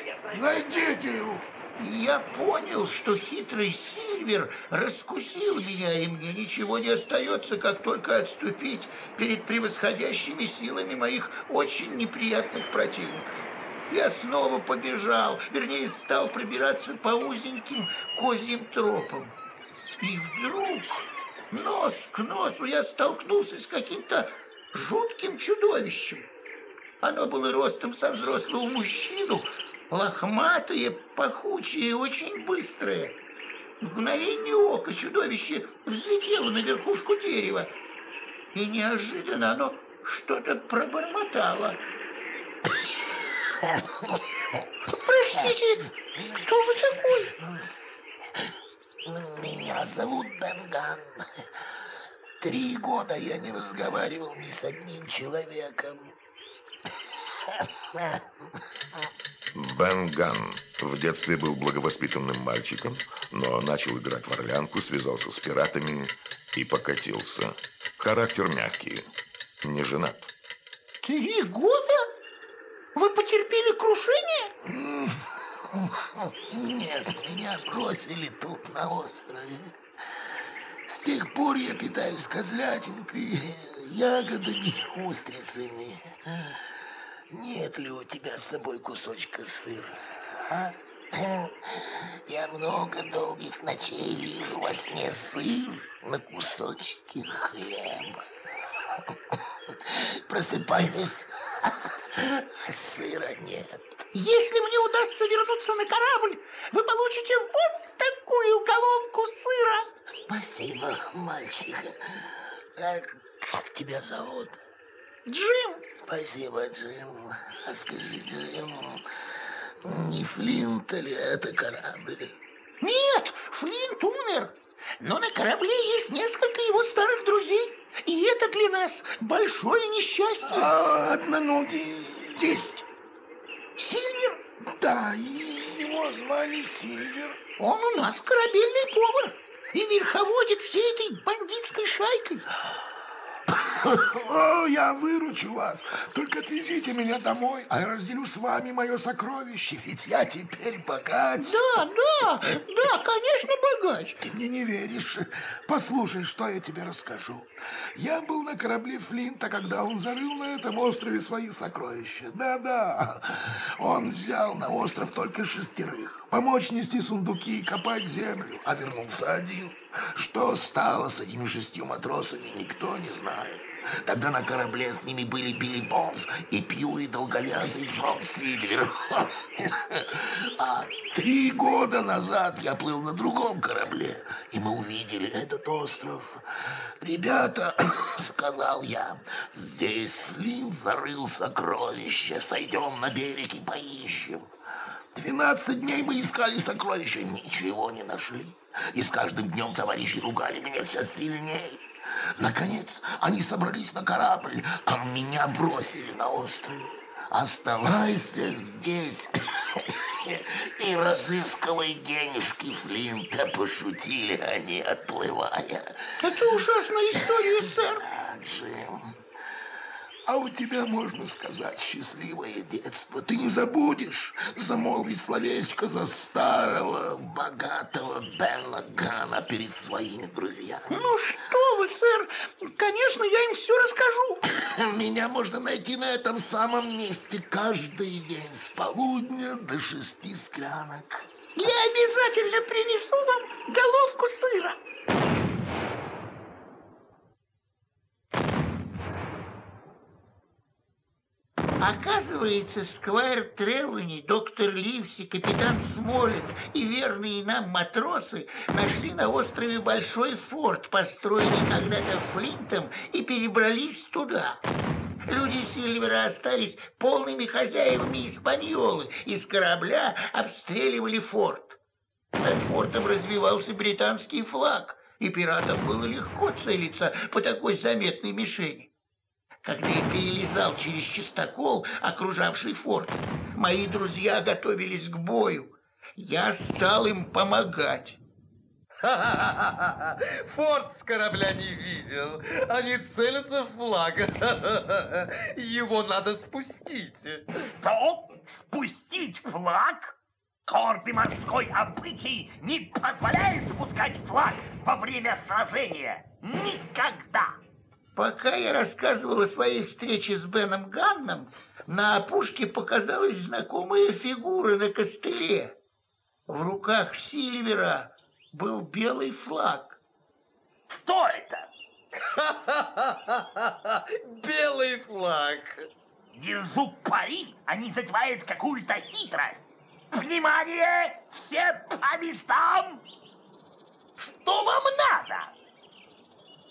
ребята! Найдите его! Я понял, что хитрый Сильвер раскусил меня, и мне ничего не остается, как только отступить перед превосходящими силами моих очень неприятных противников. Я снова побежал, вернее, стал пробираться по узеньким козьим тропам. И вдруг, нос к носу, я столкнулся с каким-то жутким чудовищем. Оно было ростом со взрослого мужчину, лохматое, пахучее и очень быстрое. В мгновение ока чудовище взлетело на верхушку дерева. и неожиданно оно что-то пробормотало. Простите, кто вы такой? Меня зовут Бенган. Три года я не разговаривал ни с одним человеком. Бен Ган в детстве был благовоспитанным мальчиком, но начал играть в орлянку, связался с пиратами и покатился. Характер мягкий, не женат. Три года? Вы потерпели крушение? Нет, меня бросили тут, на острове. С тех пор я питаюсь козлятинкой, ягодами, устрицами. Нет ли у тебя с собой кусочка сыра? А? Я много долгих ночей вижу во сне сыр на кусочке хлеба. Просыпаюсь, а сыра нет. Если мне удастся вернуться на корабль, вы получите вот такую головку сыра. Спасибо, мальчик. А как тебя зовут? Джим. Спасибо, Джим. А скажи, Джим, не Флинт ли это корабль? Нет, Флинт умер. Но на корабле есть несколько его старых друзей. И это для нас большое несчастье. А одноногий есть? Сильвер? Да, его звали Сильвер. Он у нас корабельный повар и верховодит всей этой бандитской шайкой. О, я выручу вас. Только отвезите меня домой, а я разделю с вами мое сокровище, ведь я теперь богач. Да, да, да, конечно, богач. Ты мне не веришь? Послушай, что я тебе расскажу. Я был на корабле Флинта, когда он зарыл на этом острове свои сокровища. Да-да, он взял на остров только шестерых. Помочь нести сундуки и копать землю, а вернулся один. Что стало с этими шестью матросами, никто не знает. Тогда на корабле с ними были Билли Бонс и Пью и долговязый Джон Сильвер. А три года назад я плыл на другом корабле, и мы увидели этот остров. «Ребята», — сказал я, — «здесь Флинт зарыл сокровища. Сойдем на берег и поищем». Двенадцать дней мы искали сокровища, ничего не нашли. И с каждым днем товарищи ругали меня все сильнее. Наконец, они собрались на корабль, а меня бросили на острове. Оставайся здесь и разыскивай денежки Флинта, пошутили они, отплывая. Это ужасная история, сэр. Джим, а у тебя, можно сказать, счастливое детство. Ты не забудешь замолвить словечко за старого, богатого Бена Гана перед своими друзьями. Ну что вы, сэр, конечно, я им все расскажу. Меня можно найти на этом самом месте каждый день с полудня до шести склянок. Я обязательно принесу вам головку сыра. Оказывается, Сквайр Трелуни, доктор Ливси, капитан Смолет и верные нам матросы нашли на острове большой форт, построенный когда-то Флинтом, и перебрались туда. Люди Сильвера остались полными хозяевами испаньолы, из корабля обстреливали форт. Над фортом развивался британский флаг, и пиратам было легко целиться по такой заметной мишени. Когда я перелезал через чистокол, окружавший форт, мои друзья готовились к бою. Я стал им помогать. Форт с корабля не видел. Они целятся в флаг. Его надо спустить. Что? Спустить флаг? Гордый морской обычай не позволяет спускать флаг во время сражения. Никогда! Пока я рассказывал о своей встрече с Беном Ганном, на опушке показалась знакомая фигура на костыле. В руках Сильвера был белый флаг. Что это? Белый флаг. Держу пари, они затевают какую-то хитрость. Внимание! Все по местам! Что вам надо?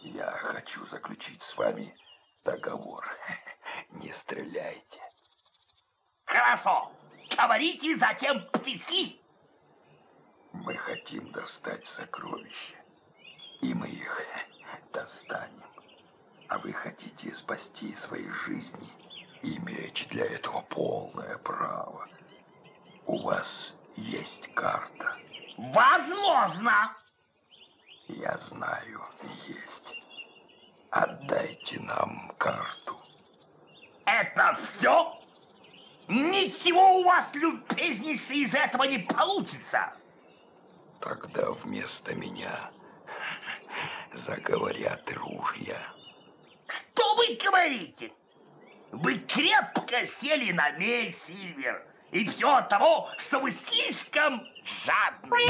Я хочу заключить с вами договор. Не стреляйте. Хорошо. Говорите, затем пришли. Мы хотим достать сокровища, и мы их достанем. А вы хотите спасти свои жизни, имеете для этого полное право. У вас есть карта. Возможно. Я знаю, есть. Отдайте нам карту. Это все? Ничего у вас, любезнейший, из этого не получится. Тогда вместо меня заговорят ружья. Что вы говорите? Вы крепко сели на мель, Сильвер. И все от того, что вы слишком жадны.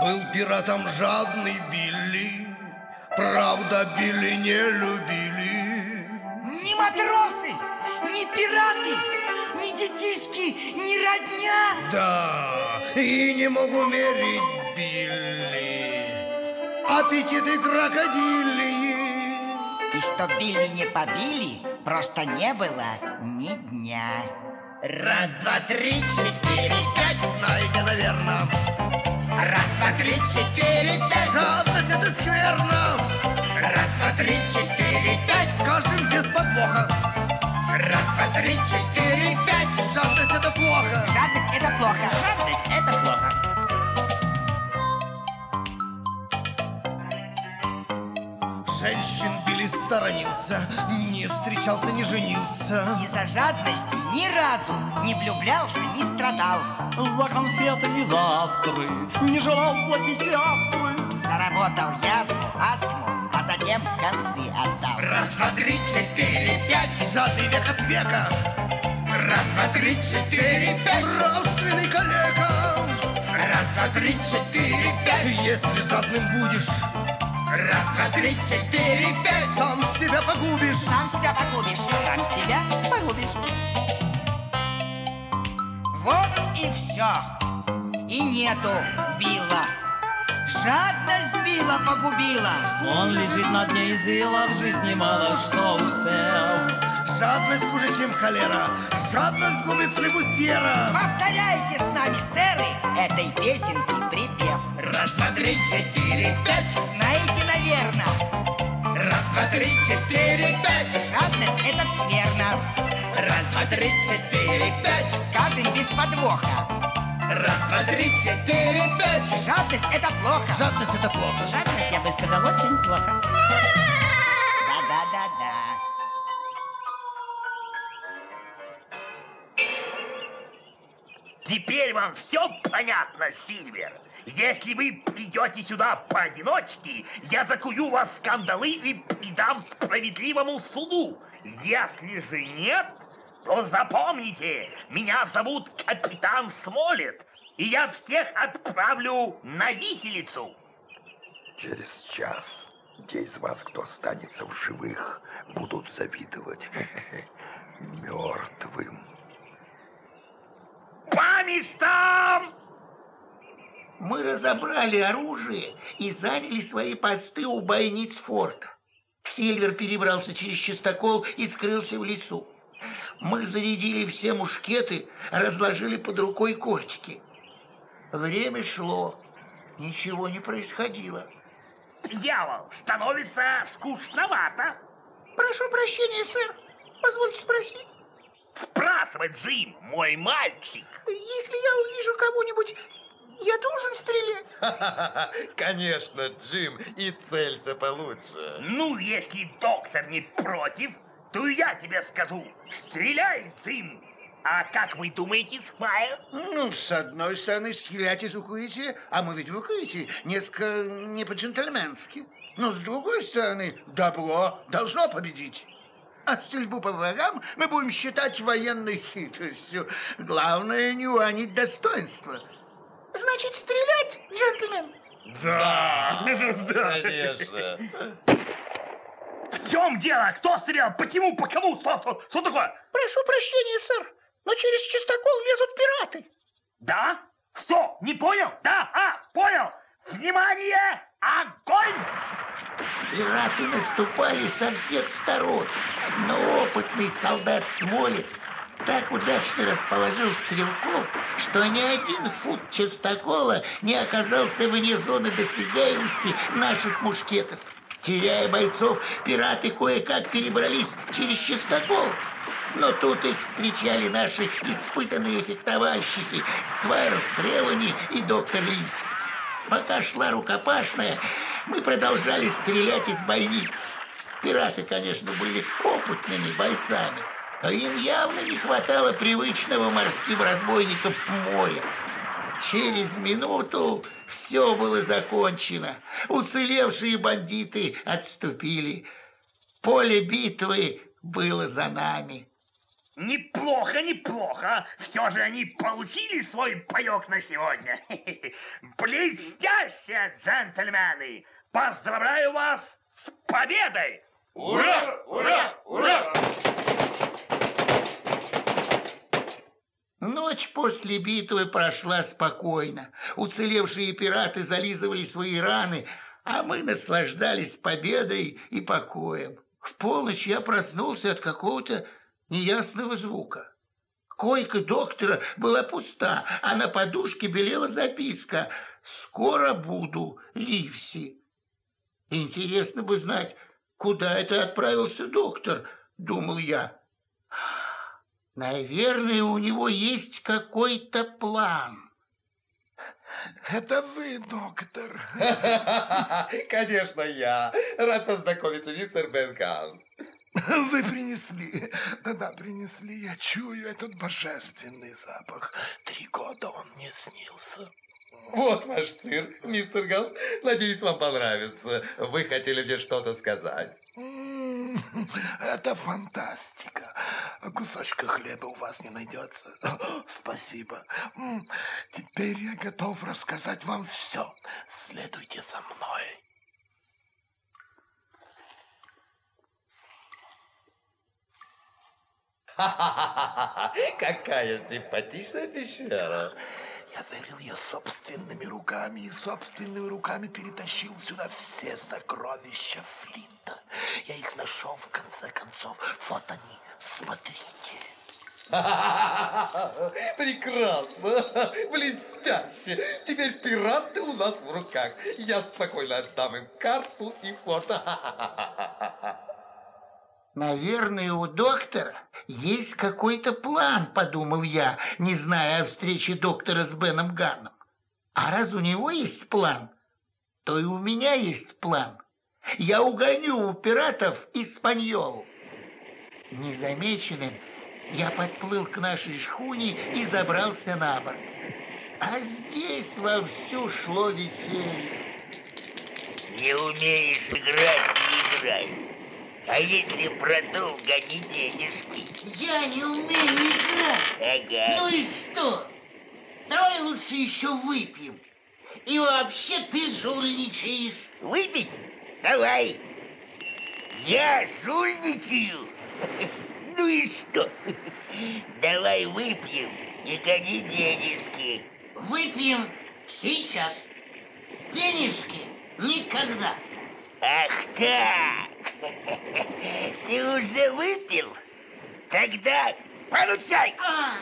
Был пиратом жадный Билли, правда, Билли не любили. Ни матросы, ни пираты, ни детишки, ни родня. Да, и не могу мерить Билли, аппетиты крокодилии. И что Билли не побили, просто не было ни дня. Раз, два, три, четыре, пять. Знаете, наверное. Раз, два, три, четыре, пять. Жадность это скверно. Раз, два, три, четыре, пять. Скажем без подвоха. Раз, два, три, четыре, пять. Жадность это плохо. Жадность это плохо. Жадность – это плохо. Женщин Билли сторонился, не встречался, не женился. Из-за жадности ни разу не влюблялся, не страдал. За конфеты и за астры не желал платить пиастры. Заработал язву, астму, а затем концы отдал. Раз, два, три, четыре, пять. Жадный век от века. Раз, два, три, четыре, пять. Нравственный коллега. Раз, два, три, четыре, пять. Если жадным будешь, Раз, два, три, четыре, пять. сам себя погубишь. Сам себя погубишь. Сам себя погубишь. Вот и все. И нету Билла. Жадность Билла погубила. Он лежит на дне изила, в жизни мало что успел. Жадность хуже, чем холера. Жадность губит флебустьера. Повторяйте с нами, сэры, этой песенки припев. Раз, два, три, четыре, пять. Наверное, Раз, два, три, четыре, пять. жадность это скверно. Раз, два, три, четыре, пять. Скажем без подвоха. Раз, два, три, четыре, пять. Жадность это плохо. Жадность это плохо. Жадность, я бы сказал, очень плохо. Да-да-да-да. Теперь вам все понятно, Сильвер? Если вы придете сюда поодиночке, я закую вас в кандалы и придам справедливому суду. Если же нет, то запомните, меня зовут капитан Смолет, и я всех отправлю на виселицу. Через час те из вас, кто останется в живых, будут завидовать мертвым. По местам! Мы разобрали оружие и заняли свои посты у бойниц форта. Сильвер перебрался через чистокол и скрылся в лесу. Мы зарядили все мушкеты, разложили под рукой кортики. Время шло, ничего не происходило. Дьявол, становится скучновато. Прошу прощения, сэр. Позвольте спросить. Спрашивай, Джим, мой мальчик. Если я увижу кого-нибудь, я должен стрелять? Конечно, Джим, и целься получше. Ну, если доктор не против, то я тебе скажу. Стреляй, Джим. А как вы думаете, Смайл? Ну, с одной стороны, стрелять из укрытия, а мы ведь в укрытии, несколько не по-джентльменски. Но с другой стороны, добро должно победить. А стрельбу по врагам мы будем считать военной хитростью. Главное, не уронить достоинство. Значит, стрелять, джентльмен? Да, да. Конечно. В чем дело? Кто стрелял? Почему? По кому? Что, что, что такое? Прошу прощения, сэр, но через чистокол лезут пираты. Да? Что? Не понял? Да? А, понял. Внимание! Огонь! Пираты наступали со всех сторон, но опытный солдат Смолик так удачно расположил стрелков, что ни один фут частокола не оказался вне зоны досягаемости наших мушкетов. Теряя бойцов, пираты кое-как перебрались через частокол. Но тут их встречали наши испытанные фехтовальщики Сквайр Трелани и доктор Лис. Пока шла рукопашная, мы продолжали стрелять из бойниц. Пираты, конечно, были опытными бойцами, но им явно не хватало привычного морским разбойникам моря. Через минуту все было закончено. Уцелевшие бандиты отступили. Поле битвы было за нами. Неплохо, неплохо. Все же они получили свой паек на сегодня. Блестяще, джентльмены. Поздравляю вас с победой! Ура! Ура! Ура! Ночь после битвы прошла спокойно. Уцелевшие пираты зализывали свои раны, а мы наслаждались победой и покоем. В полночь я проснулся от какого-то неясного звука. Койка доктора была пуста, а на подушке белела записка «Скоро буду, Ливси». Интересно бы знать, куда это отправился доктор, думал я. Наверное, у него есть какой-то план. Это вы, доктор. Конечно, я. Рад познакомиться, мистер Бенкан. Вы принесли. Да-да, принесли. Я чую этот божественный запах. Три года он мне снился. Вот ваш сыр, мистер Ган. Надеюсь, вам понравится. Вы хотели мне что-то сказать. Это фантастика. Кусочка хлеба у вас не найдется. Спасибо. Теперь я готов рассказать вам все. Следуйте за мной. Какая симпатичная пещера. Я верил ее собственными руками и собственными руками перетащил сюда все сокровища Флинта. Я их нашел в конце концов. Вот они, смотрите. Прекрасно, блестяще. Теперь пираты у нас в руках. Я спокойно отдам им карту и фото. Наверное, у доктора есть какой-то план, подумал я, не зная о встрече доктора с Беном Ганном. А раз у него есть план, то и у меня есть план. Я угоню у пиратов Испаньолу. Незамеченным я подплыл к нашей шхуне и забрался на борт. А здесь вовсю шло веселье. Не умеешь играть, не играй. А если продул, гони денежки. Я не умею играть. Ага. Ну и что? Давай лучше еще выпьем. И вообще ты жульничаешь. Выпить? Давай. Я жульничаю? Ну и что? Давай выпьем и гони денежки. Выпьем сейчас. Денежки никогда. Ах так! Ты уже выпил? Тогда получай! А,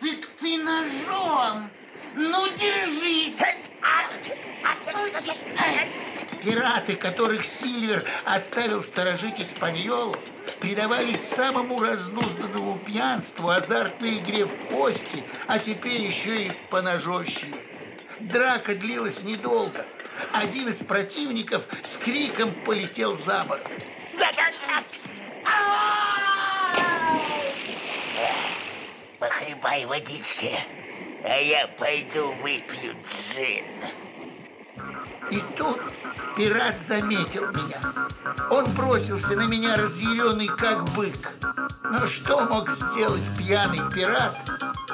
так ты ножом! Ну, держись! Пираты, которых Сильвер оставил сторожить Испаньолу, предавались самому разнузданному пьянству, азартной игре в кости, а теперь еще и по ножовщине. Драка длилась недолго. Один из противников с криком полетел за борт. Похлебай водички, а я пойду выпью джин. И тут пират заметил меня. Он бросился на меня разъяренный, как бык. Но что мог сделать пьяный пират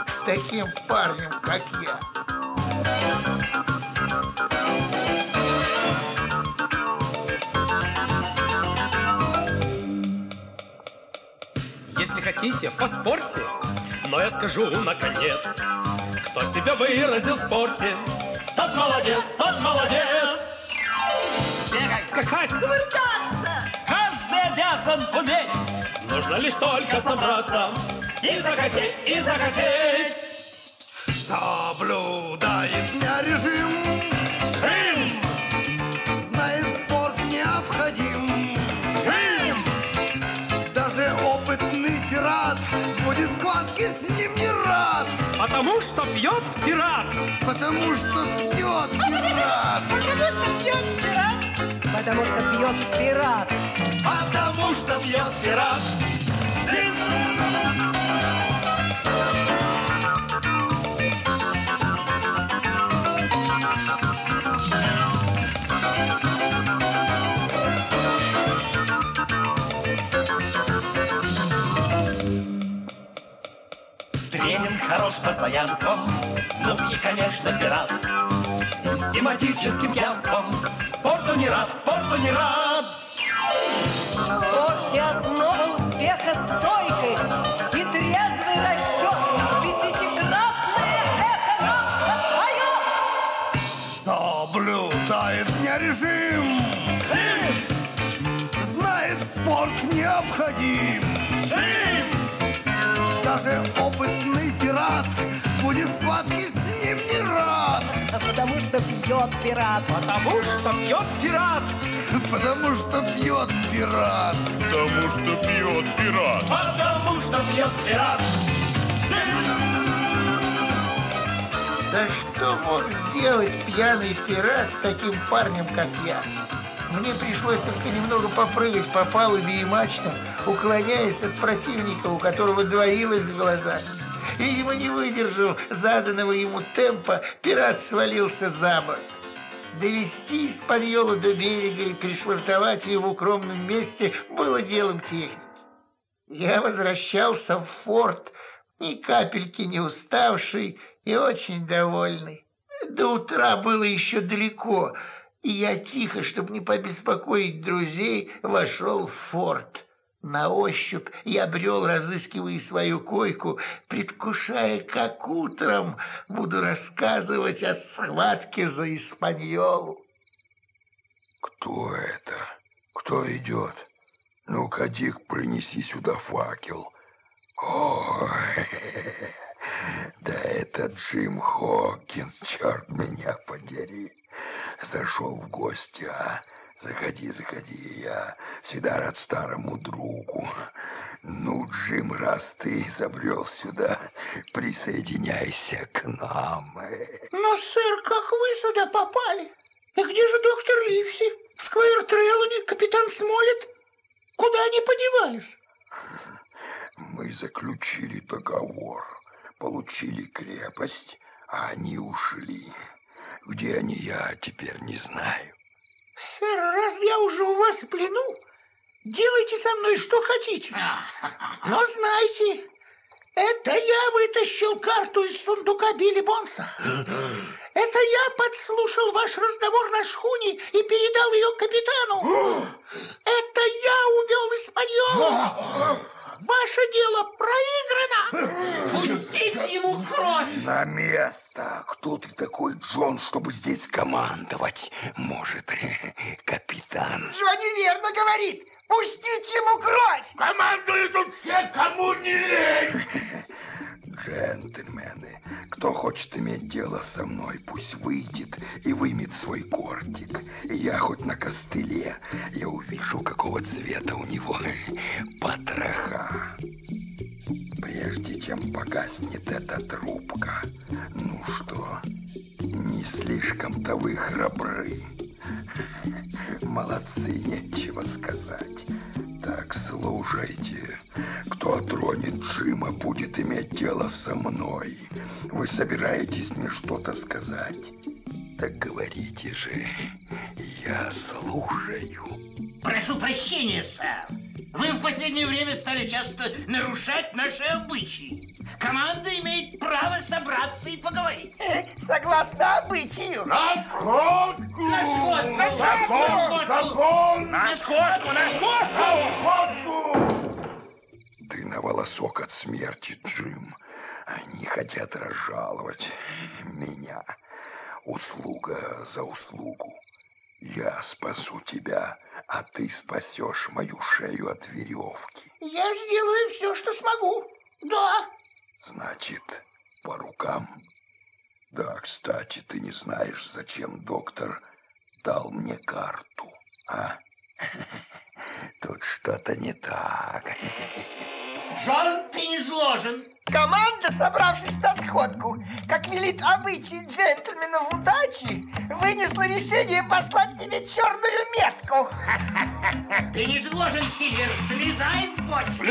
с таким парнем, как я? Хотите, поспорьте, но я скажу наконец, кто себя выразил в спорте, тот молодец, тот молодец. Бегать, скакать, Кувыркаться! каждый обязан уметь. Нужно лишь только собраться и захотеть, и захотеть. Соблюдает меня режим. Потому что пьет пират. Потому что пьет пират. Потому что пьет пират. Потому что пьет пират. Потому что пьет пират. Тренинг хорош постоянством, ну и, конечно, пират. Систематическим пьянством, спорту не рад, спорту не рад. В спорте основа успеха стойкость пьет пират. Потому что пьет пират. Потому что пьет пират. Потому что пьет пират. Потому что пьет пират. Да что мог сделать пьяный пират с таким парнем, как я? Мне пришлось только немного попрыгать по палубе и мачтам, уклоняясь от противника, у которого двоилось в глазах. Видимо, не выдержав заданного ему темпа, пират свалился за борт. Довести Испаньолу до берега и пришвартовать ее в укромном месте было делом техники. Я возвращался в форт, ни капельки не уставший и очень довольный. До утра было еще далеко, и я тихо, чтобы не побеспокоить друзей, вошел в форт. На ощупь я брел, разыскивая свою койку, предвкушая, как утром буду рассказывать о схватке за Испаньолу. Кто это? Кто идет? Ну-ка, Дик, принеси сюда факел. Ой, да это Джим Хокинс, черт меня подери. Зашел в гости, а? Заходи, заходи, я всегда рад старому другу. Ну, Джим, раз ты забрел сюда, присоединяйся к нам. Но, сэр, как вы сюда попали? И где же доктор Ливси, Сквайр Треллани, капитан Смолет? Куда они подевались? Мы заключили договор, получили крепость, а они ушли. Где они, я теперь не знаю. Сэр, раз я уже у вас в плену, делайте со мной что хотите. Но знайте, это я вытащил карту из сундука Билли Бонса. Это я подслушал ваш разговор на шхуне и передал ее капитану. Это я увел Испаньолу. Ваше дело проиграно. Пустите ему кровь. На место! Кто ты такой, Джон, чтобы здесь командовать? Может, капитан? Джонни верно говорит. Пустите ему кровь. Командуют тут все, кому не лень. Джентльмены, кто хочет иметь дело со мной, пусть выйдет и вымет свой кортик. Я хоть на костыле, я увижу, какого цвета у него потроха. Прежде чем погаснет эта трубка. Ну что, не слишком-то вы храбры. Молодцы, нечего сказать. Так, слушайте. Кто тронет Джима, будет иметь дело со мной. Вы собираетесь мне что-то сказать? Так говорите же. Я слушаю. Прошу прощения, сэр. Вы в последнее время стали часто нарушать наши обычаи. Команда имеет право собраться и поговорить. Согласно обычаю. На сходку! На сходку! На сходку! На сходку! На сходку! На сходку! Ты ты на волосок от смерти, Джим. Они хотят разжаловать меня. Услуга за услугу. Я спасу тебя, а ты спасешь мою шею от веревки. Я сделаю все, что смогу. Да. Значит, по рукам? Да, кстати, ты не знаешь, зачем доктор дал мне карту, а? Тут что-то не так. Джон, ты не зложен. Команда, собравшись на сходку, как велит обычай джентльменов удачи, вынесла решение послать тебе черную метку. Ты не зложен, Сильвер. Слезай с бочки.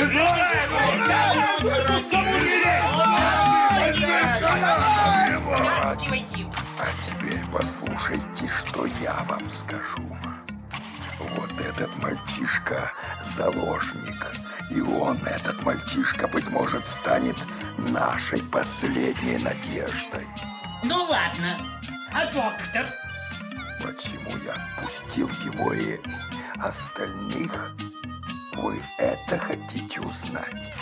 Стаскивайте. А теперь послушайте, что я вам скажу. Вот этот мальчишка заложник. И он, этот мальчишка, быть может, станет нашей последней надеждой. Ну ладно. А доктор? Почему я отпустил его и остальных? Вы это хотите узнать?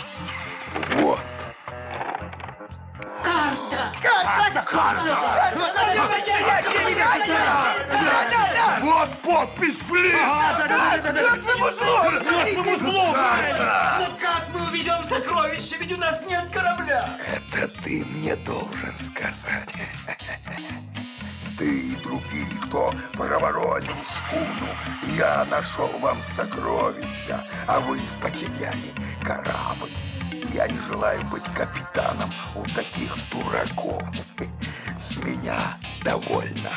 Вот. Карта! Карта! Карта! Вот подпись Флинт! Ну как мы увезем сокровища, ведь у нас нет корабля? Это ты мне должен сказать. Ты и другие, кто проворонил шкуну. Я нашел вам сокровища, а вы потеряли корабль. Я не желаю быть капитаном у таких дураков. С меня довольно.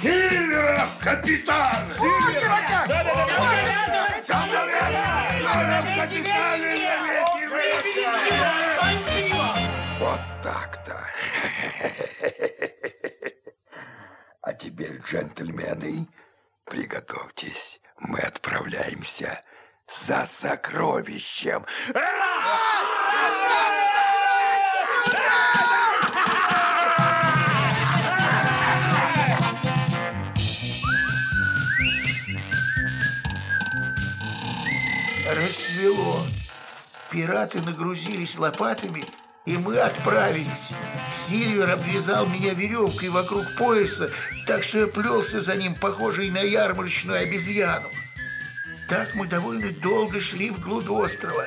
Сильвера, капитан! Вот так-то. А теперь, джентльмены, приготовьтесь. Мы отправляемся за сокровищем. Рассвело. Пираты нагрузились лопатами, и мы отправились. Сильвер обвязал меня веревкой вокруг пояса, так что я плелся за ним, похожий на ярмарочную обезьяну. Так мы довольно долго шли вглубь острова.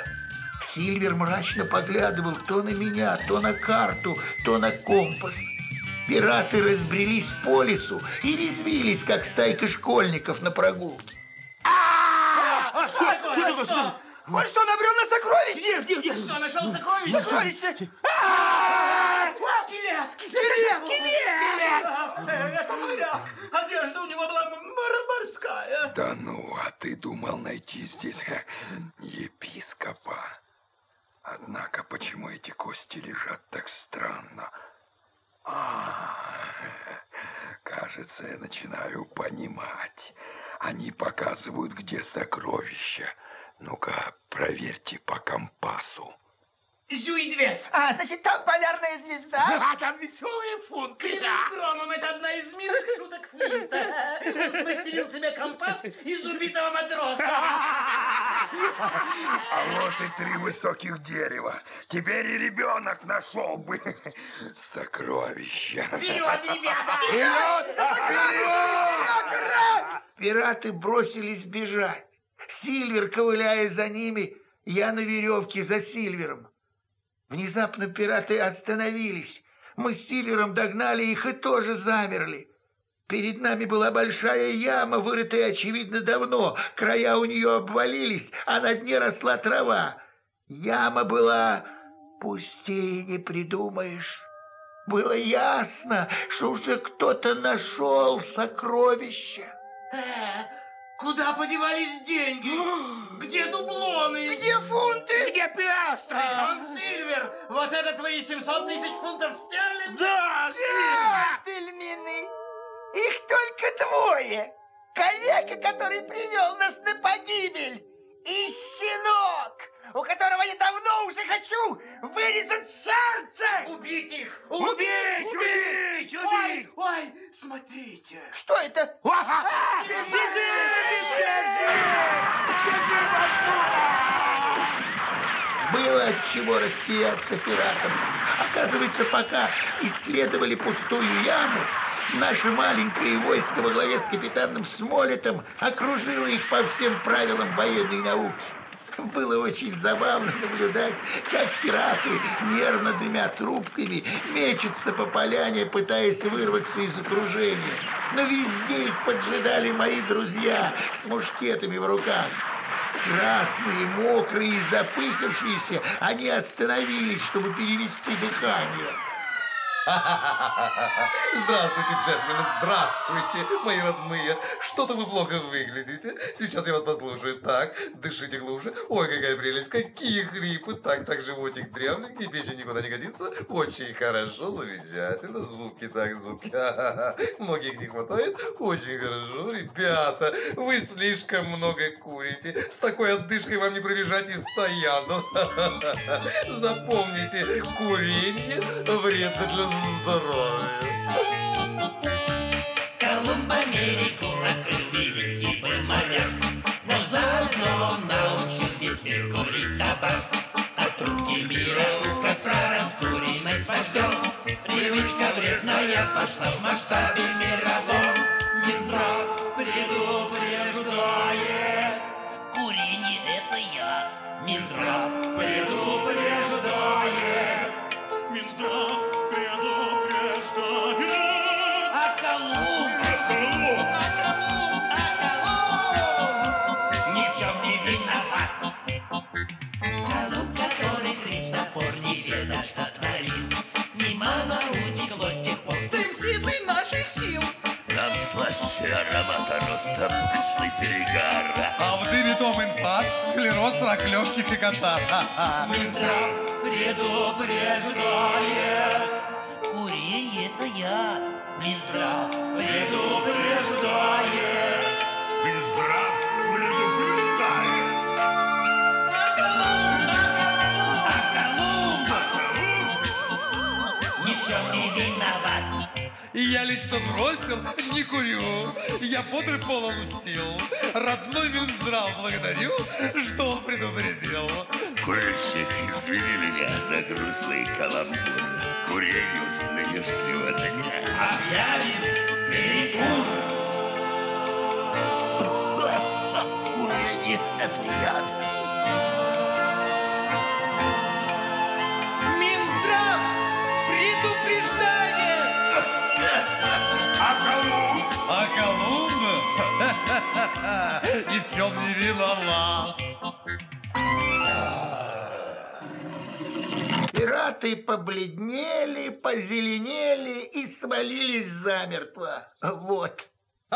Сильвер мрачно поглядывал то на меня, то на карту, то на компас. Пираты разбрелись по лесу и резвились, как стайка школьников на прогулке. А, что, что, что? Он что, набрел на сокровище? Где, где, где? Что, нашел сокровище? Сокровище! Скелет! Скелет! Скелет! Это моряк! Одежда у него была морская. Да ну, а ты думал найти здесь ха, епископа? Однако, почему эти кости лежат так странно? А, кажется, я начинаю понимать. Они показывают, где сокровища. Ну-ка, проверьте по компасу. Зюидвес. А, значит, там полярная звезда? А там веселые фунты. Клянусь громом, это одна из милых шуток Флинта. Он смастерил себе компас из убитого матроса. А вот и три высоких дерева. Теперь и ребенок нашел бы сокровища. Вперед, ребята! Вперед! Пираты бросились бежать. Сильвер, ковыляя за ними, я на веревке за Сильвером. Внезапно пираты остановились. Мы с Сильвером догнали их и тоже замерли. Перед нами была большая яма, вырытая, очевидно, давно. Края у нее обвалились, а на дне росла трава. Яма была пустей не придумаешь. Было ясно, что уже кто-то нашел сокровища. Куда подевались деньги? Где дублоны? Где фунты? Где пиастры? Джон Сильвер, вот это твои 700 тысяч фунтов стерлингов? Да! Джентльмены, их только двое. Коллега, который привел нас на погибель, и щенок, у которого я давно уже хочу вырезать сердце. Убить их! Убить! Убить! Ой, ой, смотрите! Что это? А, Бежим! Бежим! Бежим! Бежим отсюда! Было от чего растеряться пиратам. Оказывается, пока исследовали пустую яму, наше маленькое войско во главе с капитаном Смолетом окружило их по всем правилам военной науки. Было очень забавно наблюдать, как пираты, нервно дымя трубками, мечутся по поляне, пытаясь вырваться из окружения. Но везде их поджидали мои друзья с мушкетами в руках. Красные, мокрые и запыхавшиеся, они остановились, чтобы перевести дыхание. Здравствуйте, джентльмены, здравствуйте, мои родные. Что-то вы плохо выглядите. Сейчас я вас послушаю. Так, дышите глубже. Ой, какая прелесть, какие хрипы. Так, так, животик дрявненький, печень никуда не годится. Очень хорошо, замечательно. Звуки, так, звуки. Многих не хватает. Очень хорошо. Ребята, вы слишком много курите. С такой отдышкой вам не пробежать и стояну. Запомните, курение вредно для здоровья. Колумб Америку открыл великий был моряк, но заодно научил весь мир курить табак. От трубки мира у костра раскуренной с вождем Привычка вредная пошла в масштабе мировом. Минздрав предупреждает, курение это яд. Минздрав предупреждает, Минздрав пышный перегара. А в дыме том инфаркт, склероз, рак легких и катар. Минздрав предупреждает, курение это яд. Минздрав предупреждает. Минздрав предупреждает. Ни в чем не виноват. Я лично бросил, не курю. Я бодрый полон сил. Родной Минздрав благодарю, что он предупредил. Курильщик, извини меня за грустный каламбур. Курению с нынешнего дня. Объявим перекур. Курение – это яд. А Колумб ни в чем не виноват. Пираты побледнели, позеленели и свалились замертво. Вот.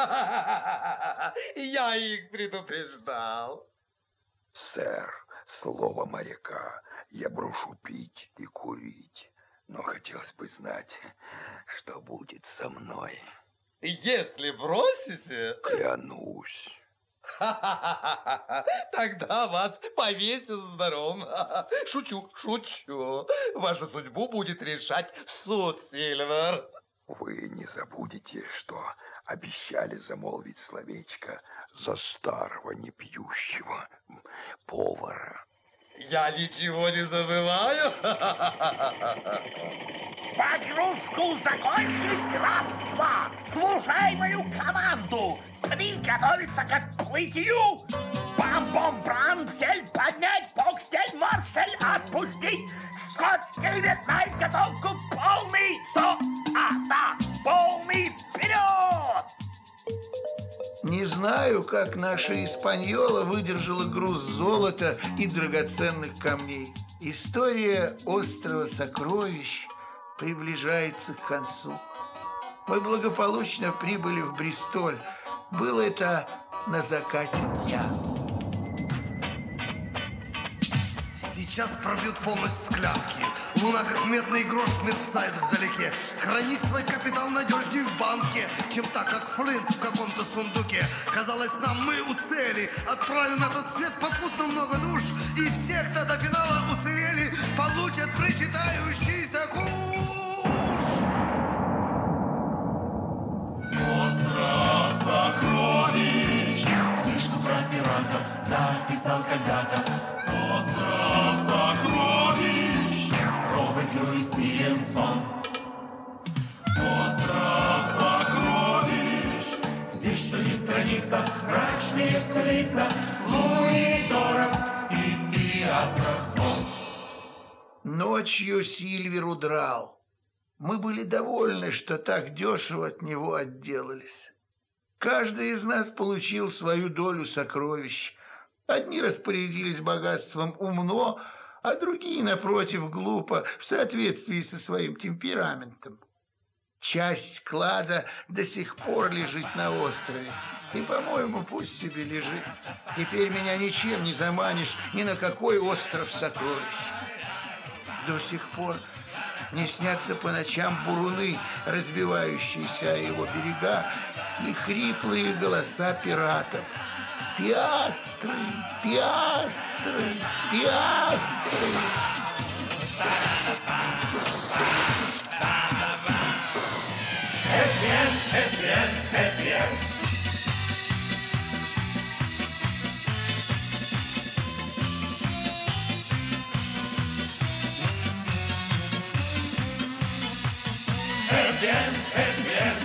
Я их предупреждал. Сэр, слово моряка, я брошу пить и курить. Но хотелось бы знать, что будет со мной. Если бросите... Клянусь. Тогда вас повесят здоровым. Шучу, шучу. Вашу судьбу будет решать суд, Сильвер. Вы не забудете, что обещали замолвить словечко за старого непьющего повара. Я ничего не забываю. Погрузку закончить, раз-два. Слушай мою команду. Три готовится к отплытию. Бам-бом-брам, сель поднять, бокстель, морсель отпустить. Скотский ветнай готовку полный. Сто, а, да, полный вперед! Не знаю, как наша Испаньола выдержала груз золота и драгоценных камней. История острова сокровищ приближается к концу. Мы благополучно прибыли в Бристоль. Было это на закате дня. Сейчас пробьют полночь склянки. Луна, как медный грош, мерцает вдалеке. Хранить свой капитал надежнее в банке, чем так, как Флинт в каком-то сундуке. Казалось нам, мы у цели. Отправим на тот свет попутно много душ. И все, кто до финала уцелели, получат причитающийся куш. Остров сокровищ Книжку про пиратов написал когда-то Остров Ночью Сильвер удрал. Мы были довольны, что так дешево от него отделались. Каждый из нас получил свою долю сокровищ. Одни распорядились богатством умно, а другие, напротив, глупо, в соответствии со своим темпераментом. Часть клада до сих пор лежит на острове. И, по-моему, пусть себе лежит. Теперь меня ничем не заманишь ни на какой остров сокровищ. До сих пор мне снятся по ночам буруны, разбивающиеся о его берега, и хриплые голоса пиратов. Пиастры, пиастры, Yes! diastri. Etienne, Etienne,